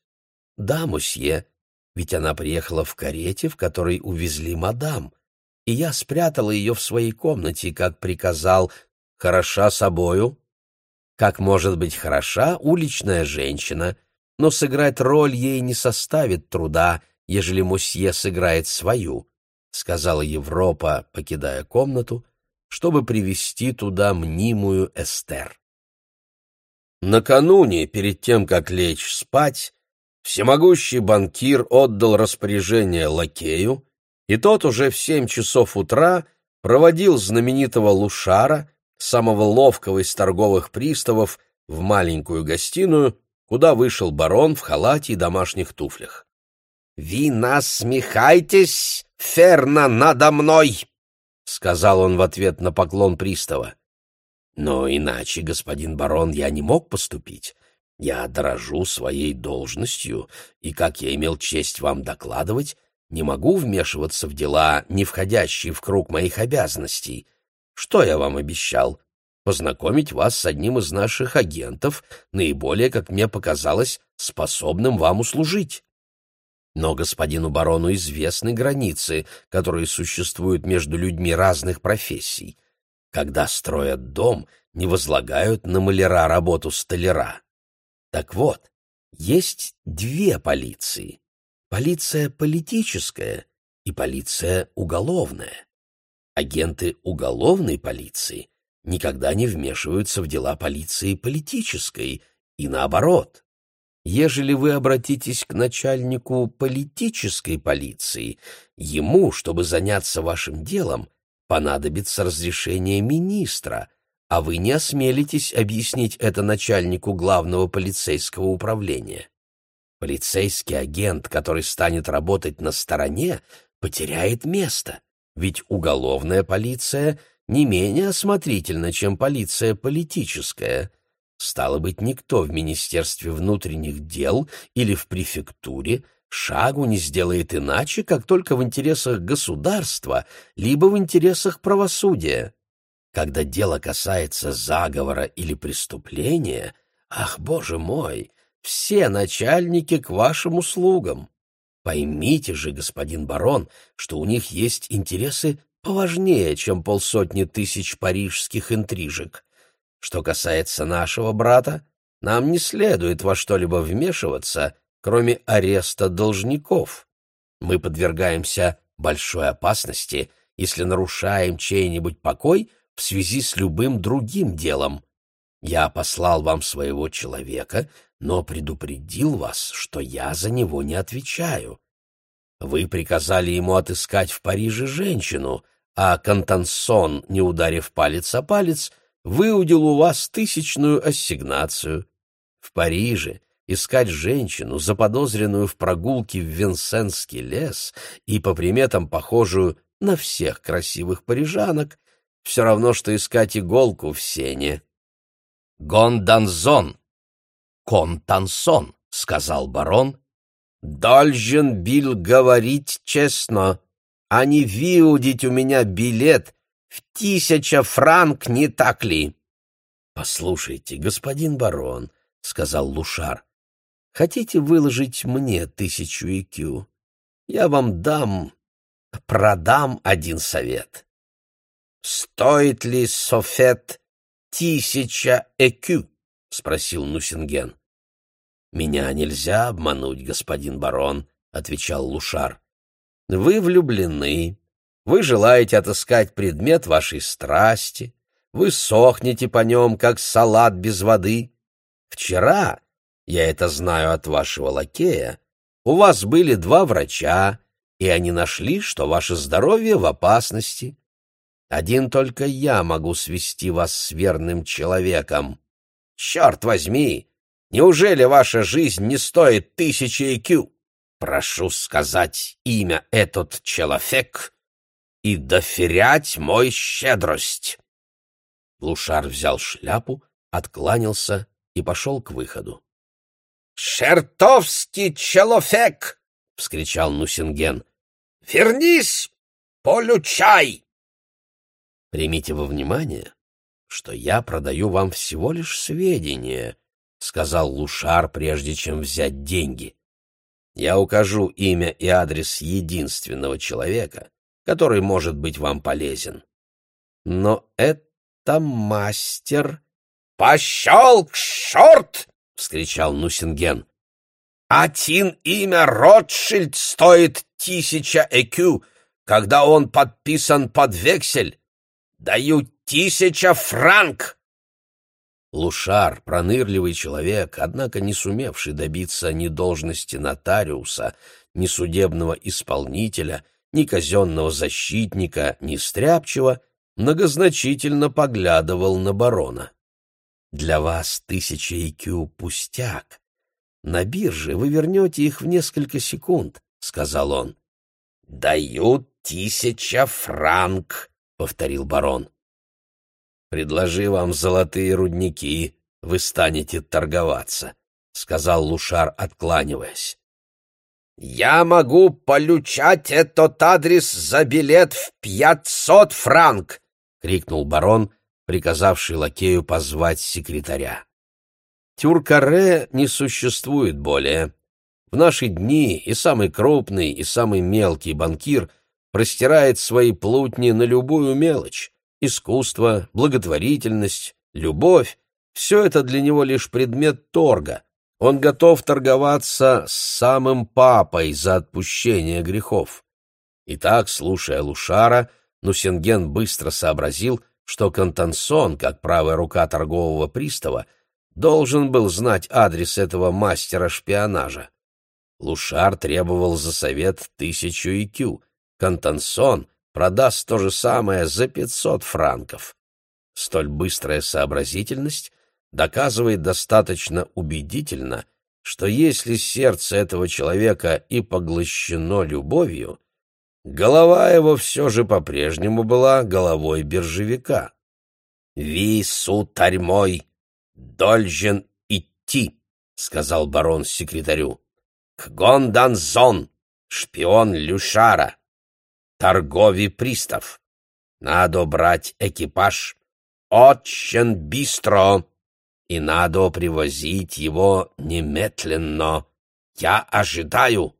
Да, мусье, ведь она приехала в карете, в которой увезли мадам, и я спрятала ее в своей комнате, как приказал, хороша собою. Как может быть хороша уличная женщина — но сыграть роль ей не составит труда, ежели мусье сыграет свою, — сказала Европа, покидая комнату, чтобы привести туда мнимую Эстер. Накануне, перед тем, как лечь спать, всемогущий банкир отдал распоряжение лакею, и тот уже в семь часов утра проводил знаменитого Лушара, самого ловкого из торговых приставов, в маленькую гостиную, куда вышел барон в халате и домашних туфлях. «Ви насмехайтесь, ферна, надо мной!» — сказал он в ответ на поклон пристава. «Но иначе, господин барон, я не мог поступить. Я дорожу своей должностью, и, как я имел честь вам докладывать, не могу вмешиваться в дела, не входящие в круг моих обязанностей. Что я вам обещал? Познакомить вас с одним из наших агентов, наиболее, как мне показалось, способным вам услужить. Но господину барону известны границы, которые существуют между людьми разных профессий. Когда строят дом, не возлагают на маляра работу столяра. Так вот, есть две полиции. Полиция политическая и полиция уголовная. Агенты уголовной полиции никогда не вмешиваются в дела полиции политической, и наоборот. Ежели вы обратитесь к начальнику политической полиции, ему, чтобы заняться вашим делом, понадобится разрешение министра, а вы не осмелитесь объяснить это начальнику главного полицейского управления. Полицейский агент, который станет работать на стороне, потеряет место, ведь уголовная полиция — не менее осмотрительна, чем полиция политическая. Стало быть, никто в Министерстве внутренних дел или в префектуре шагу не сделает иначе, как только в интересах государства, либо в интересах правосудия. Когда дело касается заговора или преступления, ах, боже мой, все начальники к вашим услугам. Поймите же, господин барон, что у них есть интересы поважнее, чем полсотни тысяч парижских интрижек. Что касается нашего брата, нам не следует во что-либо вмешиваться, кроме ареста должников. Мы подвергаемся большой опасности, если нарушаем чей-нибудь покой в связи с любым другим делом. Я послал вам своего человека, но предупредил вас, что я за него не отвечаю. Вы приказали ему отыскать в Париже женщину, а Кантансон, не ударив палец о палец, выудил у вас тысячную ассигнацию. В Париже, искать женщину, заподозренную в прогулке в Винсентский лес и по приметам похожую на всех красивых парижанок, все равно, что искать иголку в сене. «Гонданзон! Контансон!» — сказал барон. «Должен был говорить честно, а не выудить у меня билет в тысяча франк, не так ли?» «Послушайте, господин барон», — сказал Лушар, — «хотите выложить мне тысячу икю? Я вам дам, продам один совет. Стоит ли софет тысяча экю?» — спросил Нусинген. «Меня нельзя обмануть, господин барон», — отвечал Лушар. «Вы влюблены, вы желаете отыскать предмет вашей страсти, вы сохнете по нем, как салат без воды. Вчера, я это знаю от вашего лакея, у вас были два врача, и они нашли, что ваше здоровье в опасности. Один только я могу свести вас с верным человеком. Черт возьми! Неужели ваша жизнь не стоит тысячи IQ? Прошу сказать имя этот человек и доферять мой щедрость. Лушар взял шляпу, откланялся и пошел к выходу. «Шертовский человек!» — вскричал Нусинген. «Вернись, получай!» «Примите во внимание, что я продаю вам всего лишь сведения», — сказал Лушар, прежде чем взять деньги. «Я укажу имя и адрес единственного человека, который может быть вам полезен. Но это мастер. — Пошел к шорт! — вскричал Нусинген. — Один имя Ротшильд стоит тысяча экю, когда он подписан под вексель. Даю тысяча франк! Лушар, пронырливый человек, однако не сумевший добиться ни должности нотариуса, ни судебного исполнителя, ни казенного защитника, ни стряпчего — многозначительно поглядывал на барона. «Для вас тысяча IQ — пустяк. На бирже вы вернете их в несколько секунд», — сказал он. «Даю тысяча франк», — повторил барон. «Предложи вам золотые рудники, вы станете торговаться», — сказал Лушар, откланиваясь. «Я могу получать этот адрес за билет в пятьсот франк!» — крикнул барон, приказавший лакею позвать секретаря. Тюркаре не существует более. В наши дни и самый крупный, и самый мелкий банкир простирает свои плутни на любую мелочь. Искусство, благотворительность, любовь — все это для него лишь предмет торга. Он готов торговаться с самым папой за отпущение грехов. Итак, слушая Лушара, — Нусенген быстро сообразил, что Контансон, как правая рука торгового пристава, должен был знать адрес этого мастера шпионажа. Лушар требовал за совет тысячу икю. Контансон продаст то же самое за пятьсот франков. Столь быстрая сообразительность доказывает достаточно убедительно, что если сердце этого человека и поглощено любовью, Голова его все же по-прежнему была головой биржевика. «Ви, сударь мой, должен идти», — сказал барон секретарю. «К Гонданзон, шпион Люшара, торговый пристав. Надо брать экипаж очень быстро, и надо привозить его немедленно. Я ожидаю».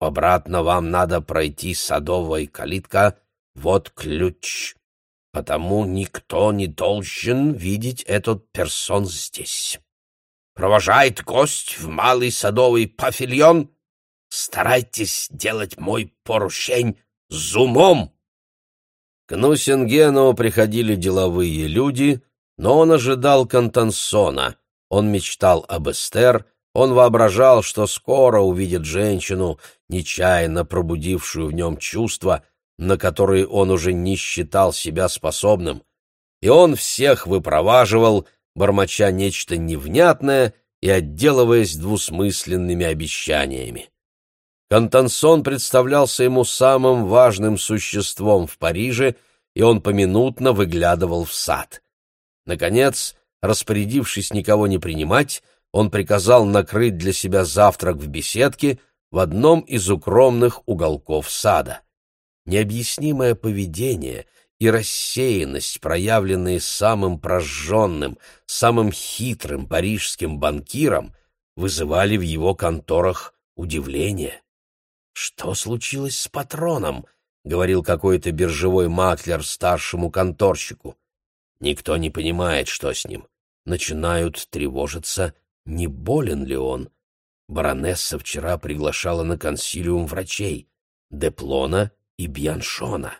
Обратно вам надо пройти садовой калитка, вот ключ. Потому никто не должен видеть этот персон здесь. Провожает гость в малый садовый павильон. Старайтесь делать мой поручень с умом. К Нусингену приходили деловые люди, но он ожидал Кантансона. Он мечтал об Эстер, он воображал, что скоро увидит женщину, нечаянно пробудившую в нем чувства, на которые он уже не считал себя способным. И он всех выпроваживал, бормоча нечто невнятное и отделываясь двусмысленными обещаниями. Контансон представлялся ему самым важным существом в Париже, и он поминутно выглядывал в сад. Наконец, распорядившись никого не принимать, он приказал накрыть для себя завтрак в беседке в одном из укромных уголков сада. Необъяснимое поведение и рассеянность, проявленные самым прожженным, самым хитрым парижским банкиром, вызывали в его конторах удивление. «Что случилось с патроном?» — говорил какой-то биржевой маклер старшему конторщику. «Никто не понимает, что с ним. Начинают тревожиться, не болен ли он. Баронесса вчера приглашала на консилиум врачей — Деплона и Бьяншона.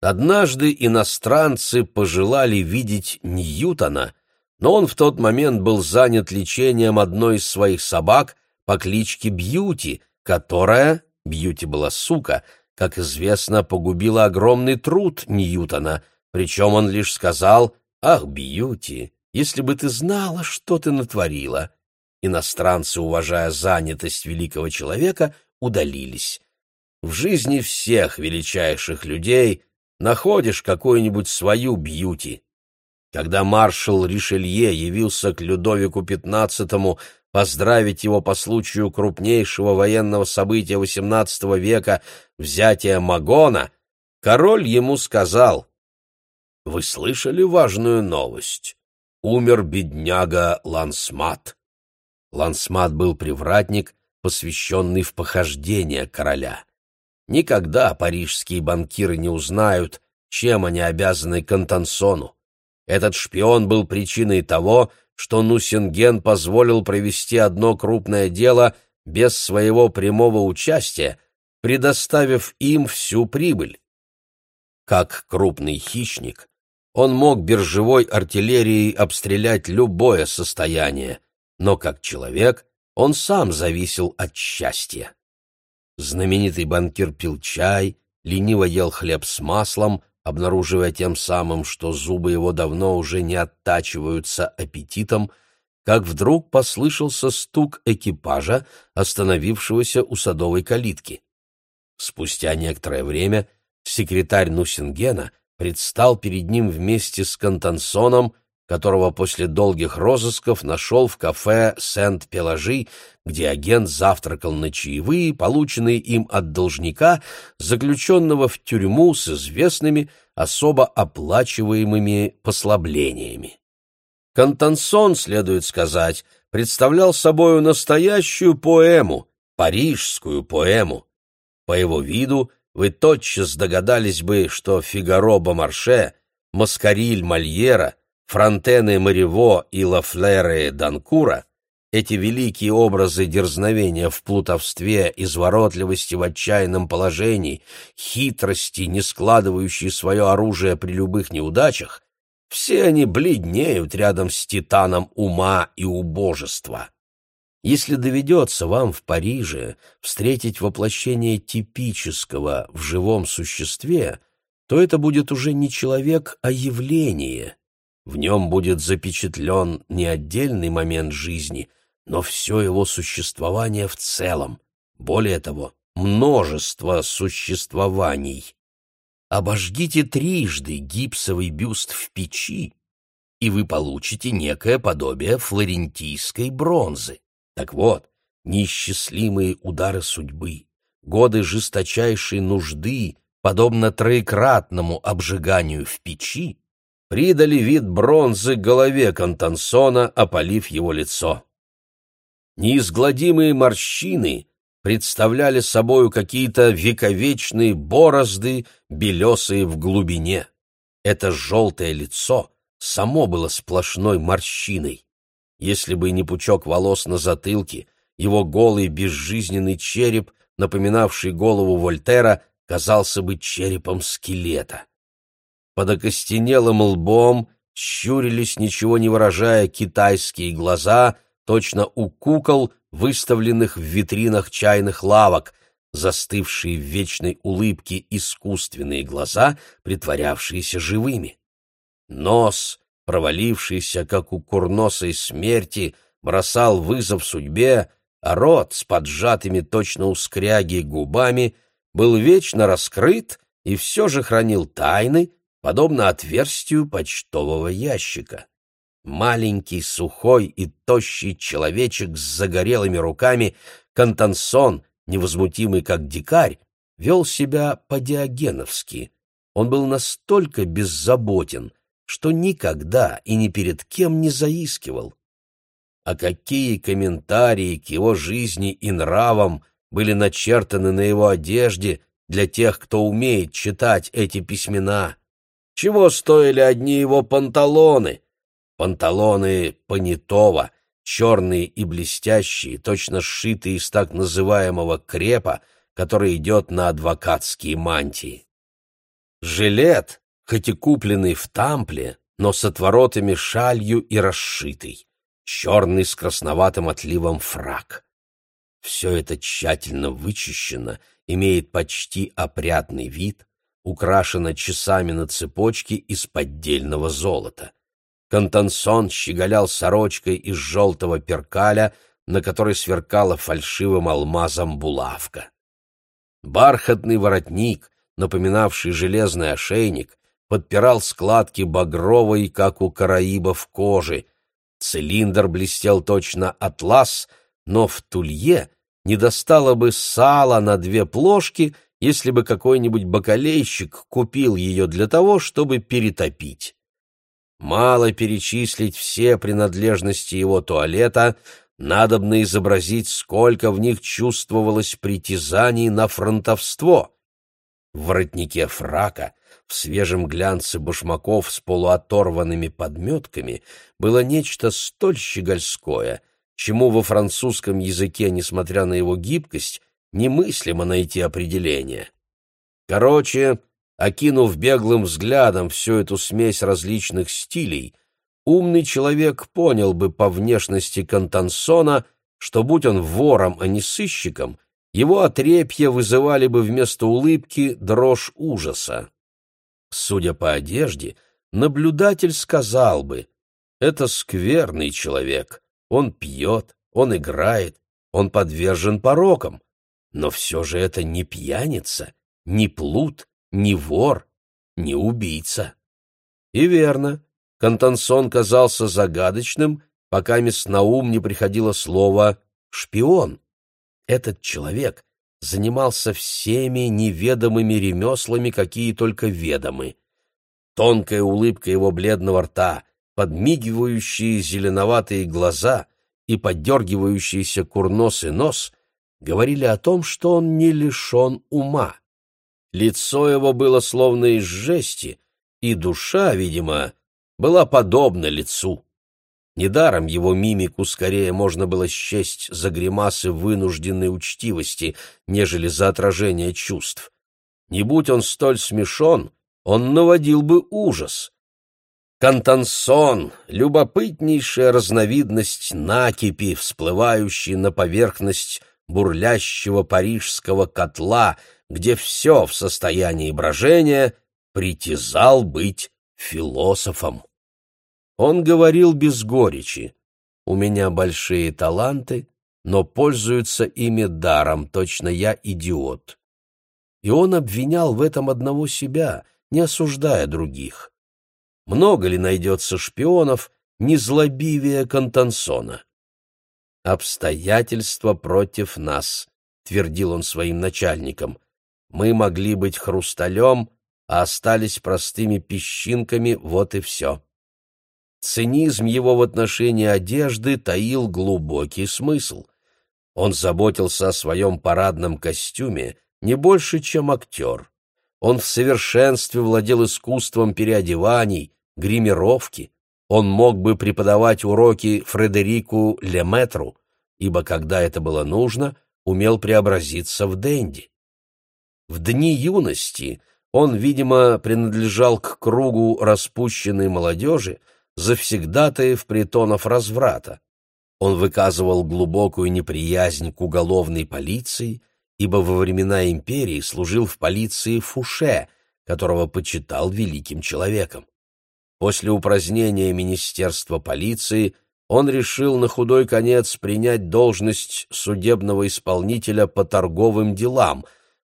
Однажды иностранцы пожелали видеть Ньютона, но он в тот момент был занят лечением одной из своих собак по кличке Бьюти, которая, Бьюти была сука, как известно, погубила огромный труд Ньютона, причем он лишь сказал «Ах, Бьюти, если бы ты знала, что ты натворила!» Иностранцы, уважая занятость великого человека, удалились. В жизни всех величайших людей находишь какую-нибудь свою бьюти. Когда маршал Ришелье явился к Людовику XV поздравить его по случаю крупнейшего военного события XVIII века взятия Магона, король ему сказал, «Вы слышали важную новость? Умер бедняга Лансмат». Лансмат был привратник, посвященный в похождения короля. Никогда парижские банкиры не узнают, чем они обязаны Кантансону. Этот шпион был причиной того, что Нусинген позволил провести одно крупное дело без своего прямого участия, предоставив им всю прибыль. Как крупный хищник, он мог биржевой артиллерией обстрелять любое состояние, но как человек он сам зависел от счастья. Знаменитый банкир пил чай, лениво ел хлеб с маслом, обнаруживая тем самым, что зубы его давно уже не оттачиваются аппетитом, как вдруг послышался стук экипажа, остановившегося у садовой калитки. Спустя некоторое время секретарь Нусингена предстал перед ним вместе с Кантансоном которого после долгих розысков нашел в кафе Сент-Пеложи, где агент завтракал на чаевые, полученные им от должника, заключенного в тюрьму с известными, особо оплачиваемыми послаблениями. Кантансон, следует сказать, представлял собою настоящую поэму, парижскую поэму. По его виду вы тотчас догадались бы, что Фигаро Бомарше, Маскариль Мольера — Фронтены Марево и Лафлеры Данкура, эти великие образы дерзновения в плутовстве, изворотливости в отчаянном положении, хитрости, не складывающей свое оружие при любых неудачах, все они бледнеют рядом с титаном ума и убожества. Если доведется вам в Париже встретить воплощение типического в живом существе, то это будет уже не человек, а явление, в нем будет запечатлен не отдельный момент жизни, но все его существование в целом. Более того, множество существований. Обожгите трижды гипсовый бюст в печи, и вы получите некое подобие флорентийской бронзы. Так вот, неисчислимые удары судьбы, годы жесточайшей нужды, подобно троекратному обжиганию в печи, придали вид бронзы голове Контансона, опалив его лицо. Неизгладимые морщины представляли собою какие-то вековечные борозды, белесые в глубине. Это желтое лицо само было сплошной морщиной. Если бы не пучок волос на затылке, его голый безжизненный череп, напоминавший голову Вольтера, казался бы черепом скелета. Под окостенелым лбом щурились, ничего не выражая, китайские глаза, точно у кукол, выставленных в витринах чайных лавок, застывшие в вечной улыбке искусственные глаза, притворявшиеся живыми. Нос, провалившийся, как у курносой смерти, бросал вызов судьбе, а рот с поджатыми точно у скряги губами был вечно раскрыт и все же хранил тайны, подобно отверстию почтового ящика. Маленький, сухой и тощий человечек с загорелыми руками, Кантансон, невозмутимый как дикарь, вел себя по-диогеновски. Он был настолько беззаботен, что никогда и ни перед кем не заискивал. А какие комментарии к его жизни и нравам были начертаны на его одежде для тех, кто умеет читать эти письмена! Чего стоили одни его панталоны? Панталоны понятого, черные и блестящие, точно сшитые из так называемого крепа, который идет на адвокатские мантии. Жилет, хоть и купленный в тампле, но с отворотами шалью и расшитый, черный с красноватым отливом фрак. Все это тщательно вычищено, имеет почти опрятный вид, украшено часами на цепочке из поддельного золота. Контансон щеголял сорочкой из желтого перкаля, на которой сверкала фальшивым алмазом булавка. Бархатный воротник, напоминавший железный ошейник, подпирал складки багровой, как у караибов, кожи. Цилиндр блестел точно атлас, но в тулье не достало бы сала на две плошки, если бы какой-нибудь бакалейщик купил ее для того, чтобы перетопить. Мало перечислить все принадлежности его туалета, надобно изобразить, сколько в них чувствовалось притязаний на фронтовство. В воротнике фрака, в свежем глянце башмаков с полуоторванными подметками было нечто столь щегольское, чему во французском языке, несмотря на его гибкость, немыслимо найти определение. Короче, окинув беглым взглядом всю эту смесь различных стилей, умный человек понял бы по внешности Кантансона, что, будь он вором, а не сыщиком, его отрепья вызывали бы вместо улыбки дрожь ужаса. Судя по одежде, наблюдатель сказал бы, это скверный человек, он пьет, он играет, он подвержен порокам, но все же это не пьяница, не плут, не вор, не убийца. И верно, Контансон казался загадочным, пока мисс на ум не приходило слово «шпион». Этот человек занимался всеми неведомыми ремеслами, какие только ведомы. Тонкая улыбка его бледного рта, подмигивающие зеленоватые глаза и поддергивающийся курносый нос говорили о том, что он не лишен ума. Лицо его было словно из жести, и душа, видимо, была подобна лицу. Недаром его мимику скорее можно было счесть за гримасы вынужденной учтивости, нежели за отражение чувств. Не будь он столь смешон, он наводил бы ужас. Кантансон — любопытнейшая разновидность накипи, всплывающей на поверхность бурлящего парижского котла, где все в состоянии брожения, притязал быть философом. Он говорил без горечи. «У меня большие таланты, но пользуются ими даром, точно я идиот». И он обвинял в этом одного себя, не осуждая других. Много ли найдется шпионов, не злобивее Контансона? «Обстоятельства против нас», — твердил он своим начальникам. «Мы могли быть хрусталем, а остались простыми песчинками, вот и все». Цинизм его в отношении одежды таил глубокий смысл. Он заботился о своем парадном костюме не больше, чем актер. Он в совершенстве владел искусством переодеваний, гримировки. Он мог бы преподавать уроки Фредерику Леметру, ибо, когда это было нужно, умел преобразиться в денди. В дни юности он, видимо, принадлежал к кругу распущенной молодежи, завсегдатаев притонов разврата. Он выказывал глубокую неприязнь к уголовной полиции, ибо во времена империи служил в полиции Фуше, которого почитал великим человеком. После упразднения Министерства полиции он решил на худой конец принять должность судебного исполнителя по торговым делам,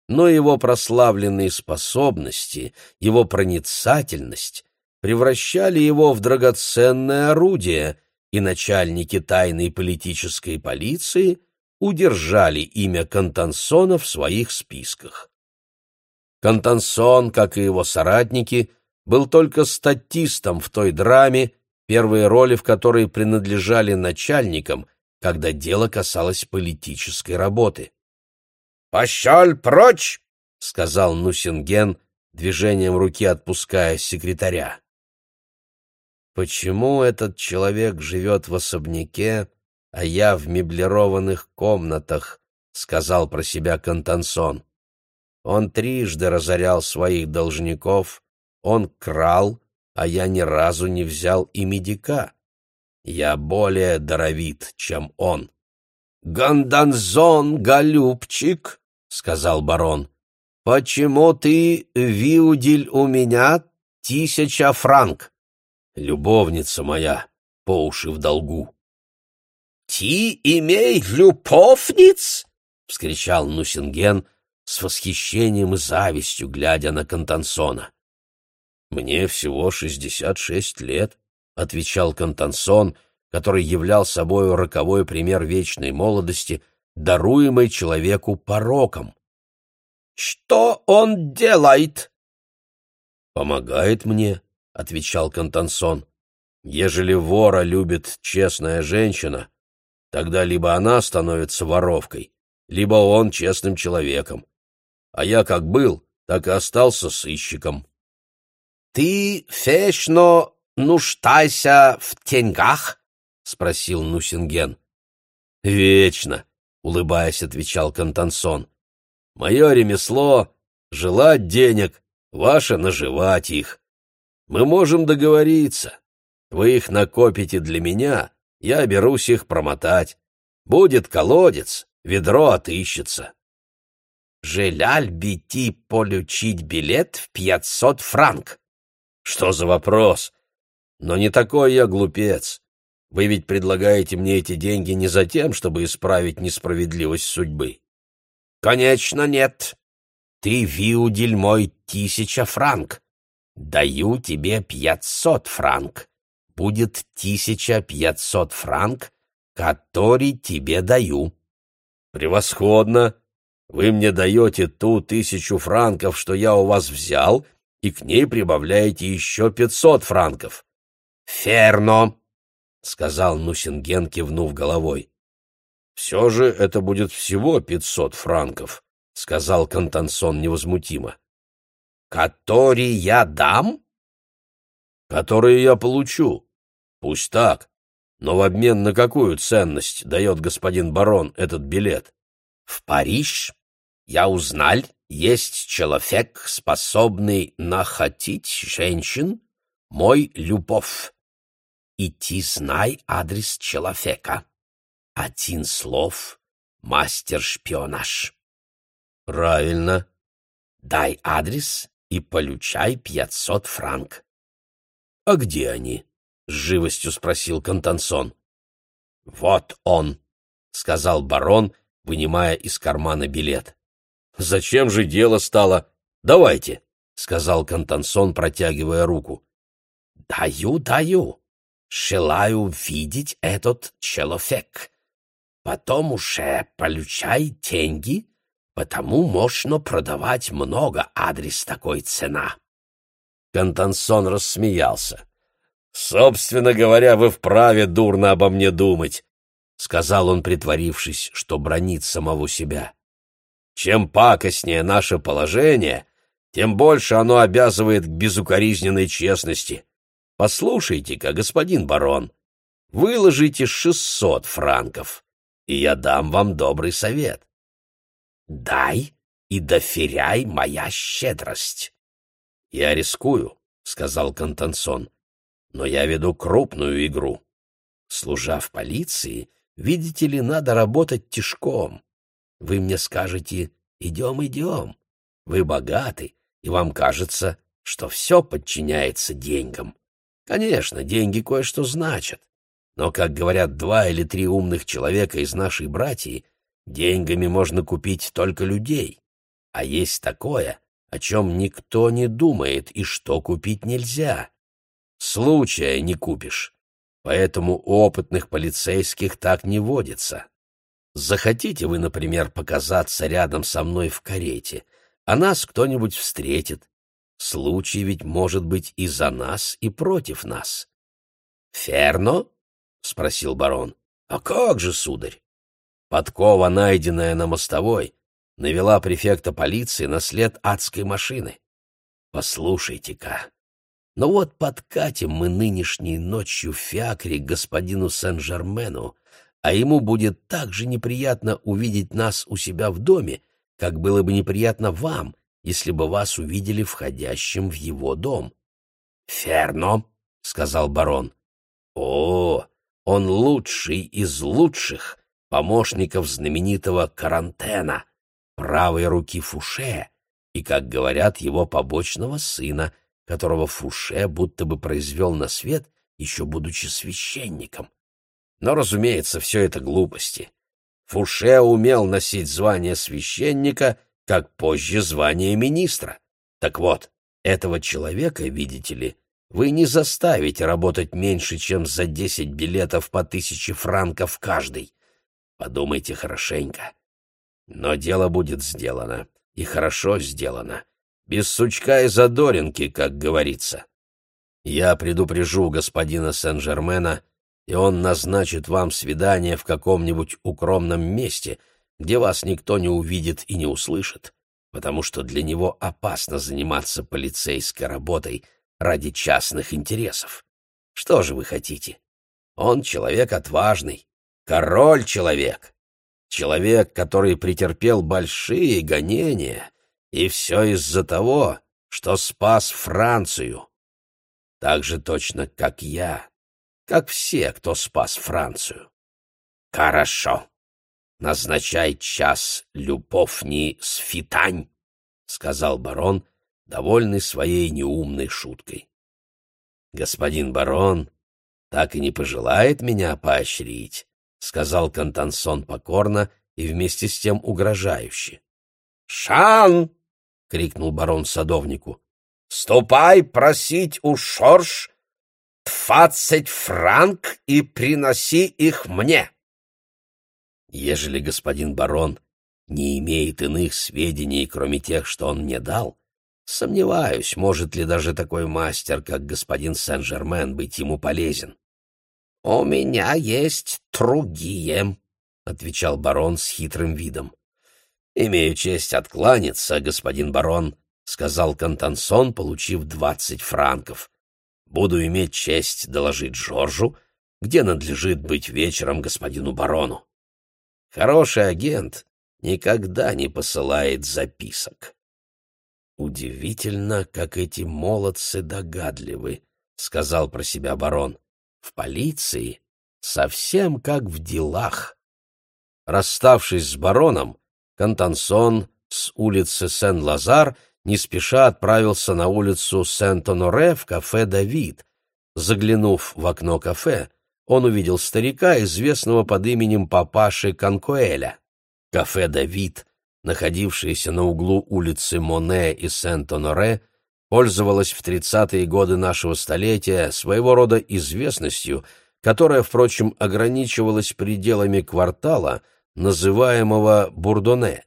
но его прославленные способности, его проницательность превращали его в драгоценное орудие, и начальники тайной политической полиции удержали имя Контансона в своих списках. Контансон, как и его соратники, был только статистом в той драме, первые роли в которой принадлежали начальникам, когда дело касалось политической работы. «Пошел прочь!» — сказал Нусинген, движением руки отпуская секретаря. Почему этот человек живет в особняке, а я в меблированных комнатах? — сказал про себя Контансон. Он трижды разорял своих должников, он крал, а я ни разу не взял и медика. Я более даровит, чем он. — Ганданзон, голубчик, — сказал барон, — почему ты виудель у меня тысяча франк? любовница моя, по уши в долгу. — Ти имей любовниц? — вскричал Нусинген с восхищением и завистью, глядя на Контансона. — Мне всего шестьдесят шесть лет, — отвечал Контансон, который являл собою роковой пример вечной молодости, даруемой человеку пороком. — Что он делает? — Помогает мне, — отвечал Контансон. «Ежели вора любит честная женщина, тогда либо она становится воровкой, либо он честным человеком. А я как был, так и остался сыщиком». «Ты фешно нуждайся в деньгах?» — спросил Нусинген. «Вечно», — улыбаясь, отвечал Контансон. «Мое ремесло — желать денег, ваше — наживать их. Мы можем договориться. Вы их накопите для меня, я берусь их промотать. Будет колодец, ведро отыщется. Желяль бити получить билет в пятьсот франк. Что за вопрос? Но не такой я глупец. Вы ведь предлагаете мне эти деньги не за тем, чтобы исправить несправедливость судьбы. Конечно, нет. Ты виудель мой тысяча франк. Даю тебе пятьсот франк. Будет тысяча пятьсот франк, который тебе даю. Превосходно. Вы мне даете ту тысячу франков, что я у вас взял, и к ней прибавляете еще пятьсот франков. Ферно, — сказал Нусинген, кивнув головой. «Все же это будет всего пятьсот франков», — сказал Контансон невозмутимо. «Который я дам?» «Которые я получу. Пусть так. Но в обмен на какую ценность дает господин барон этот билет?» «В Париж я узнал, есть человек, способный нахотить женщин, мой любовь. И ты знай адрес человека. Один слов — мастер-шпионаж». «Правильно. Дай адрес, и получай пятьсот франк. — А где они? — с живостью спросил Контансон. — Вот он, — сказал барон, вынимая из кармана билет. — Зачем же дело стало? Давайте, — сказал Контансон, протягивая руку. — Даю, даю. Желаю видеть этот человек. Потом уже получай деньги потому можно продавать много адрес такой цена. Контансон рассмеялся. «Собственно говоря, вы вправе дурно обо мне думать», — сказал он, притворившись, что бронит самого себя. «Чем пакостнее наше положение, тем больше оно обязывает к безукоризненной честности. Послушайте-ка, господин барон, выложите шестьсот франков, и я дам вам добрый совет. Дай и доферяй моя щедрость. — Я рискую, — сказал Контансон, — но я веду крупную игру. Служа в полиции, видите ли, надо работать тишком. Вы мне скажете «идем, идем». Вы богаты, и вам кажется, что все подчиняется деньгам. Конечно, деньги кое-что значат. Но, как говорят два или три умных человека из нашей братьи, деньгами можно купить только людей. А есть такое, о чем никто не думает и что купить нельзя. Случая не купишь. Поэтому опытных полицейских так не водится. Захотите вы, например, показаться рядом со мной в карете, а нас кто-нибудь встретит. Случай ведь может быть и за нас, и против нас. «Ферно?» — спросил барон. «А как же, сударь?» Подкова, найденная на мостовой, навела префекта полиции на след адской машины. Послушайте-ка, ну вот подкатим мы нынешней ночью в фиакре к господину Сен-Жермену, а ему будет так же неприятно увидеть нас у себя в доме, как было бы неприятно вам, если бы вас увидели входящим в его дом. «Ферно», — сказал барон. «О, он лучший из лучших помощников знаменитого Карантена, правой руки Фуше и, как говорят, его побочного сына, которого Фуше будто бы произвел на свет, еще будучи священником. Но, разумеется, все это глупости. Фуше умел носить звание священника, как позже звание министра. Так вот, этого человека, видите ли, вы не заставите работать меньше, чем за десять билетов по тысяче франков каждый. Подумайте хорошенько. Но дело будет сделано, и хорошо сделано. Без сучка и задоринки, как говорится. Я предупрежу господина Сен-Жермена, и он назначит вам свидание в каком-нибудь укромном месте, где вас никто не увидит и не услышит, потому что для него опасно заниматься полицейской работой ради частных интересов. Что же вы хотите? Он человек отважный, король-человек, человек, который претерпел большие гонения, и все из-за того, что спас Францию. Так же точно, как я как все, кто спас Францию. Хорошо. Назначай час любовни сфитань, сказал барон, довольный своей неумной шуткой. Господин барон так и не пожелает меня поощрить, сказал Контансон покорно и вместе с тем угрожающе. Шан! крикнул барон садовнику. Ступай просить у Шорш двадцать франк и приноси их мне. Ежели господин барон не имеет иных сведений, кроме тех, что он мне дал, сомневаюсь, может ли даже такой мастер, как господин Сен-Жермен, быть ему полезен. — У меня есть другие, — отвечал барон с хитрым видом. — Имею честь откланяться, господин барон, — сказал Кантансон, получив двадцать франков. Буду иметь честь доложить Жоржу, где надлежит быть вечером господину барону. Хороший агент никогда не посылает записок. Удивительно, как эти молодцы догадливы, сказал про себя барон. В полиции совсем как в делах. Расставшись с бароном, Кантансон с улицы Сен-Лазар не спеша отправился на улицу Сент-Оноре в кафе «Давид». Заглянув в окно кафе, он увидел старика, известного под именем папаши Канкуэля. Кафе «Давид», находившееся на углу улицы Моне и Сент-Оноре, пользовалось в тридцатые годы нашего столетия своего рода известностью, которая, впрочем, ограничивалась пределами квартала, называемого Бурдоне.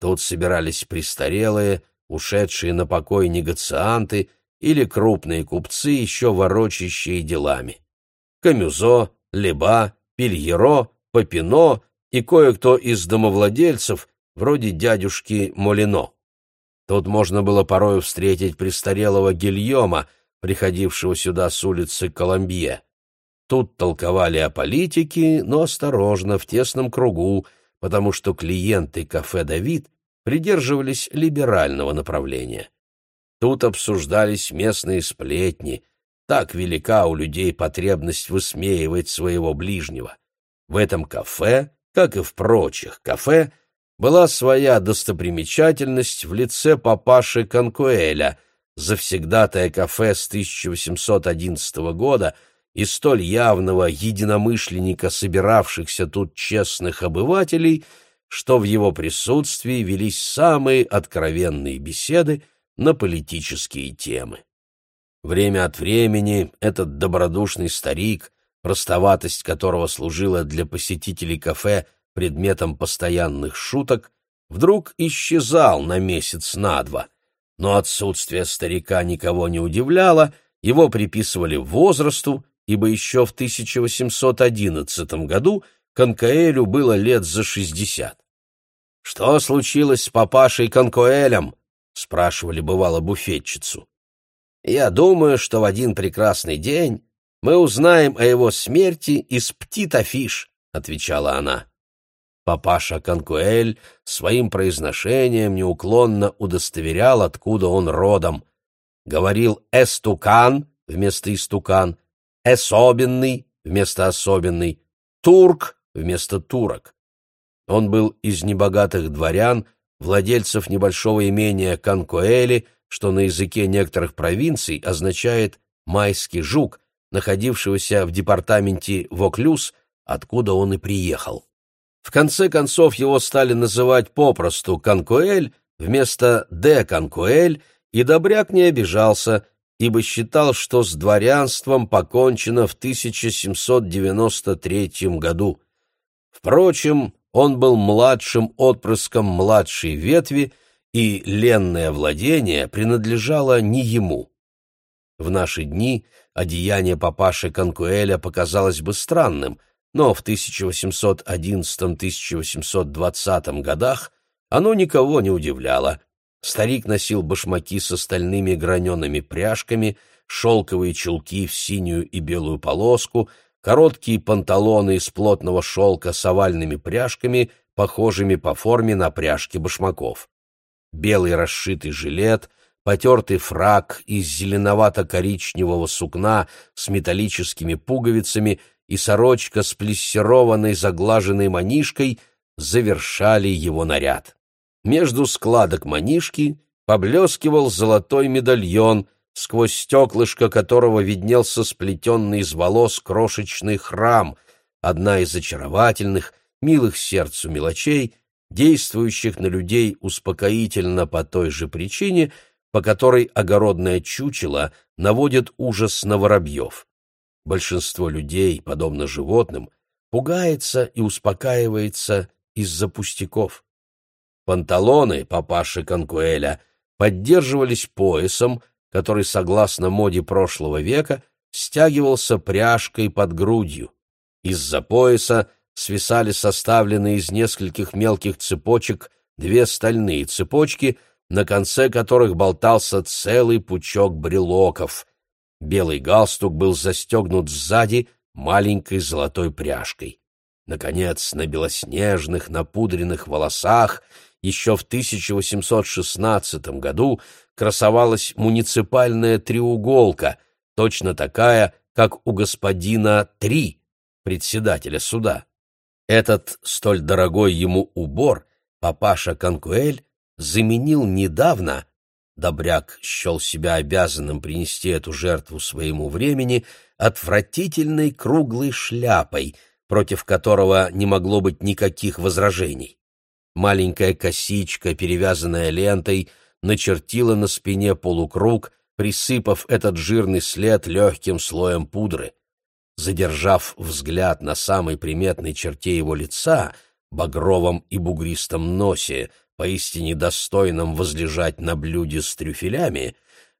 Тут собирались престарелые, ушедшие на покой негацианты или крупные купцы, еще ворочащие делами. Камюзо, Леба, Пильеро, Попино и кое-кто из домовладельцев, вроде дядюшки Молино. Тут можно было порою встретить престарелого Гильома, приходившего сюда с улицы Коломбье. Тут толковали о политике, но осторожно, в тесном кругу, потому что клиенты кафе «Давид» придерживались либерального направления. Тут обсуждались местные сплетни, так велика у людей потребность высмеивать своего ближнего. В этом кафе, как и в прочих кафе, была своя достопримечательность в лице папаши Конкуэля, завсегдатая кафе с 1811 года и столь явного единомышленника собиравшихся тут честных обывателей, что в его присутствии велись самые откровенные беседы на политические темы. Время от времени этот добродушный старик, простоватость которого служила для посетителей кафе предметом постоянных шуток, вдруг исчезал на месяц на два. Но отсутствие старика никого не удивляло, его приписывали возрасту, ибо еще в 1811 году Конкаэлю было лет за шестьдесят. «Что случилось с папашей Конкоэлем?» — спрашивали бывало буфетчицу. «Я думаю, что в один прекрасный день мы узнаем о его смерти из птит-афиш», — отвечала она. Папаша Конкуэль своим произношением неуклонно удостоверял, откуда он родом. Говорил «эстукан» вместо «истукан», «эсобенный» вместо «особенный», «турк» вместо «турок». Он был из небогатых дворян, владельцев небольшого имения Конкуэли, что на языке некоторых провинций означает «майский жук», находившегося в департаменте Воклюз, откуда он и приехал. В конце концов его стали называть попросту Конкуэль вместо Де Конкуэль, и Добряк не обижался, ибо считал, что с дворянством покончено в 1793 году. Впрочем, он был младшим отпрыском младшей ветви, и ленное владение принадлежало не ему. В наши дни одеяние папаши Конкуэля показалось бы странным — но в 1811-1820 годах оно никого не удивляло. Старик носил башмаки с остальными гранеными пряжками, шелковые чулки в синюю и белую полоску, короткие панталоны из плотного шелка с овальными пряжками, похожими по форме на пряжки башмаков. Белый расшитый жилет, потертый фрак из зеленовато-коричневого сукна с металлическими пуговицами и сорочка с плессированной заглаженной манишкой завершали его наряд. Между складок манишки поблескивал золотой медальон, сквозь стеклышко которого виднелся сплетенный из волос крошечный храм, одна из очаровательных, милых сердцу мелочей, действующих на людей успокоительно по той же причине, по которой огородное чучело наводит ужас на воробьев. Большинство людей, подобно животным, пугается и успокаивается из-за пустяков. Панталоны папаши Конкуэля поддерживались поясом, который, согласно моде прошлого века, стягивался пряжкой под грудью. Из-за пояса свисали составленные из нескольких мелких цепочек две стальные цепочки, на конце которых болтался целый пучок брелоков. Белый галстук был застегнут сзади маленькой золотой пряжкой. Наконец, на белоснежных напудренных волосах еще в 1816 году красовалась муниципальная треуголка, точно такая, как у господина Три, председателя суда. Этот столь дорогой ему убор папаша Конкуэль заменил недавно Добряк счел себя обязанным принести эту жертву своему времени отвратительной круглой шляпой, против которого не могло быть никаких возражений. Маленькая косичка, перевязанная лентой, начертила на спине полукруг, присыпав этот жирный след легким слоем пудры. Задержав взгляд на самой приметной черте его лица, багровом и бугристом носе, поистине достойном возлежать на блюде с трюфелями,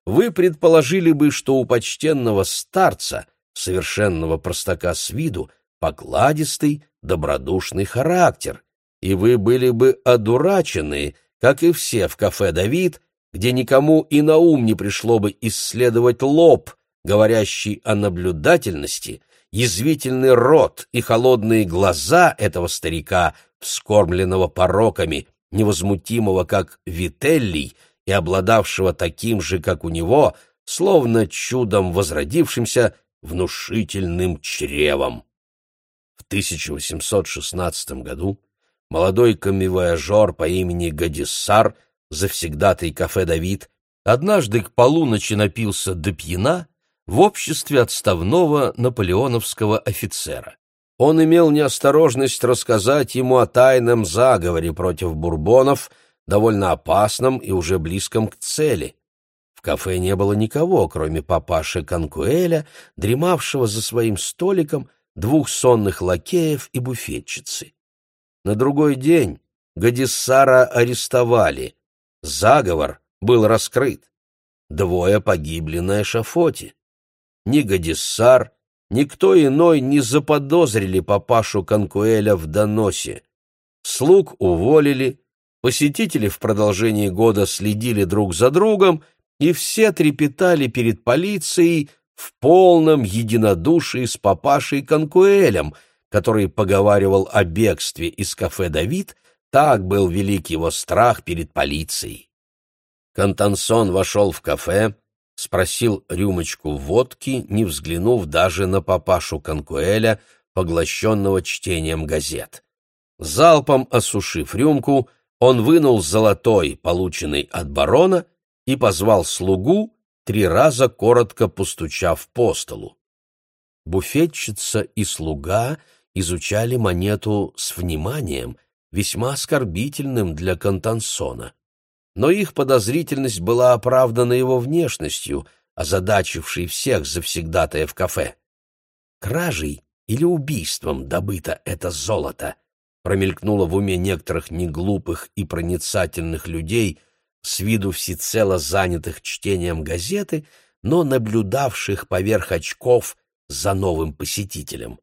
вы предположили бы, что у почтенного старца, совершенного простака с виду, покладистый, добродушный характер, и вы были бы одурачены, как и все в кафе «Давид», где никому и на ум не пришло бы исследовать лоб, говорящий о наблюдательности, язвительный рот и холодные глаза этого старика, вскормленного пороками, невозмутимого, как Вителлий, и обладавшего таким же, как у него, словно чудом возродившимся внушительным чревом. В 1816 году молодой камевояжер по имени Гадиссар, завсегдатый кафе «Давид», однажды к полуночи напился до пьяна, в обществе отставного наполеоновского офицера. Он имел неосторожность рассказать ему о тайном заговоре против бурбонов, довольно опасном и уже близком к цели. В кафе не было никого, кроме папаши Конкуэля, дремавшего за своим столиком, двух сонных лакеев и буфетчицы. На другой день Гадиссара арестовали. Заговор был раскрыт. Двое погибли на эшафоте. Ни Гадиссар, ни кто иной не заподозрили папашу Конкуэля в доносе. Слуг уволили, посетители в продолжении года следили друг за другом, и все трепетали перед полицией в полном единодушии с папашей Конкуэлем, который поговаривал о бегстве из кафе «Давид», так был велик его страх перед полицией. Контансон вошел в кафе, спросил рюмочку водки, не взглянув даже на папашу Конкуэля, поглощенного чтением газет. Залпом осушив рюмку, он вынул золотой, полученный от барона, и позвал слугу, три раза коротко постучав по столу. Буфетчица и слуга изучали монету с вниманием, весьма оскорбительным для Контансона но их подозрительность была оправдана его внешностью, озадачившей всех завсегдатая в кафе. «Кражей или убийством добыто это золото?» промелькнуло в уме некоторых неглупых и проницательных людей, с виду всецело занятых чтением газеты, но наблюдавших поверх очков за новым посетителем.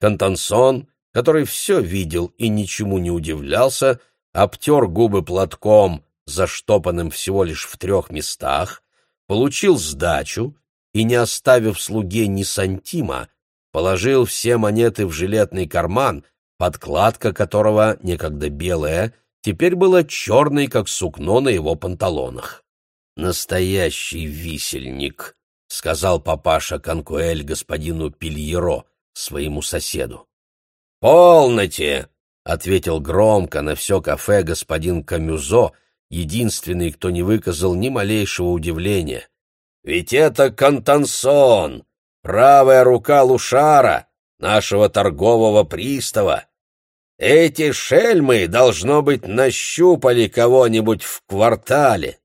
Контансон, который все видел и ничему не удивлялся, обтер губы платком, заштопанным всего лишь в трех местах, получил сдачу и, не оставив слуге ни сантима, положил все монеты в жилетный карман, подкладка которого, некогда белая, теперь была черной, как сукно на его панталонах. «Настоящий висельник», — сказал папаша Конкуэль господину Пильеро, своему соседу. «Полноте!» — ответил громко на все кафе господин Камюзо, единственный, кто не выказал ни малейшего удивления. «Ведь это Контансон, правая рука Лушара, нашего торгового пристава. Эти шельмы, должно быть, нащупали кого-нибудь в квартале».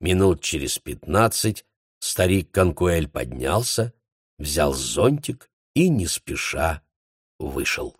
Минут через пятнадцать старик Конкуэль поднялся, взял зонтик и не спеша вышел.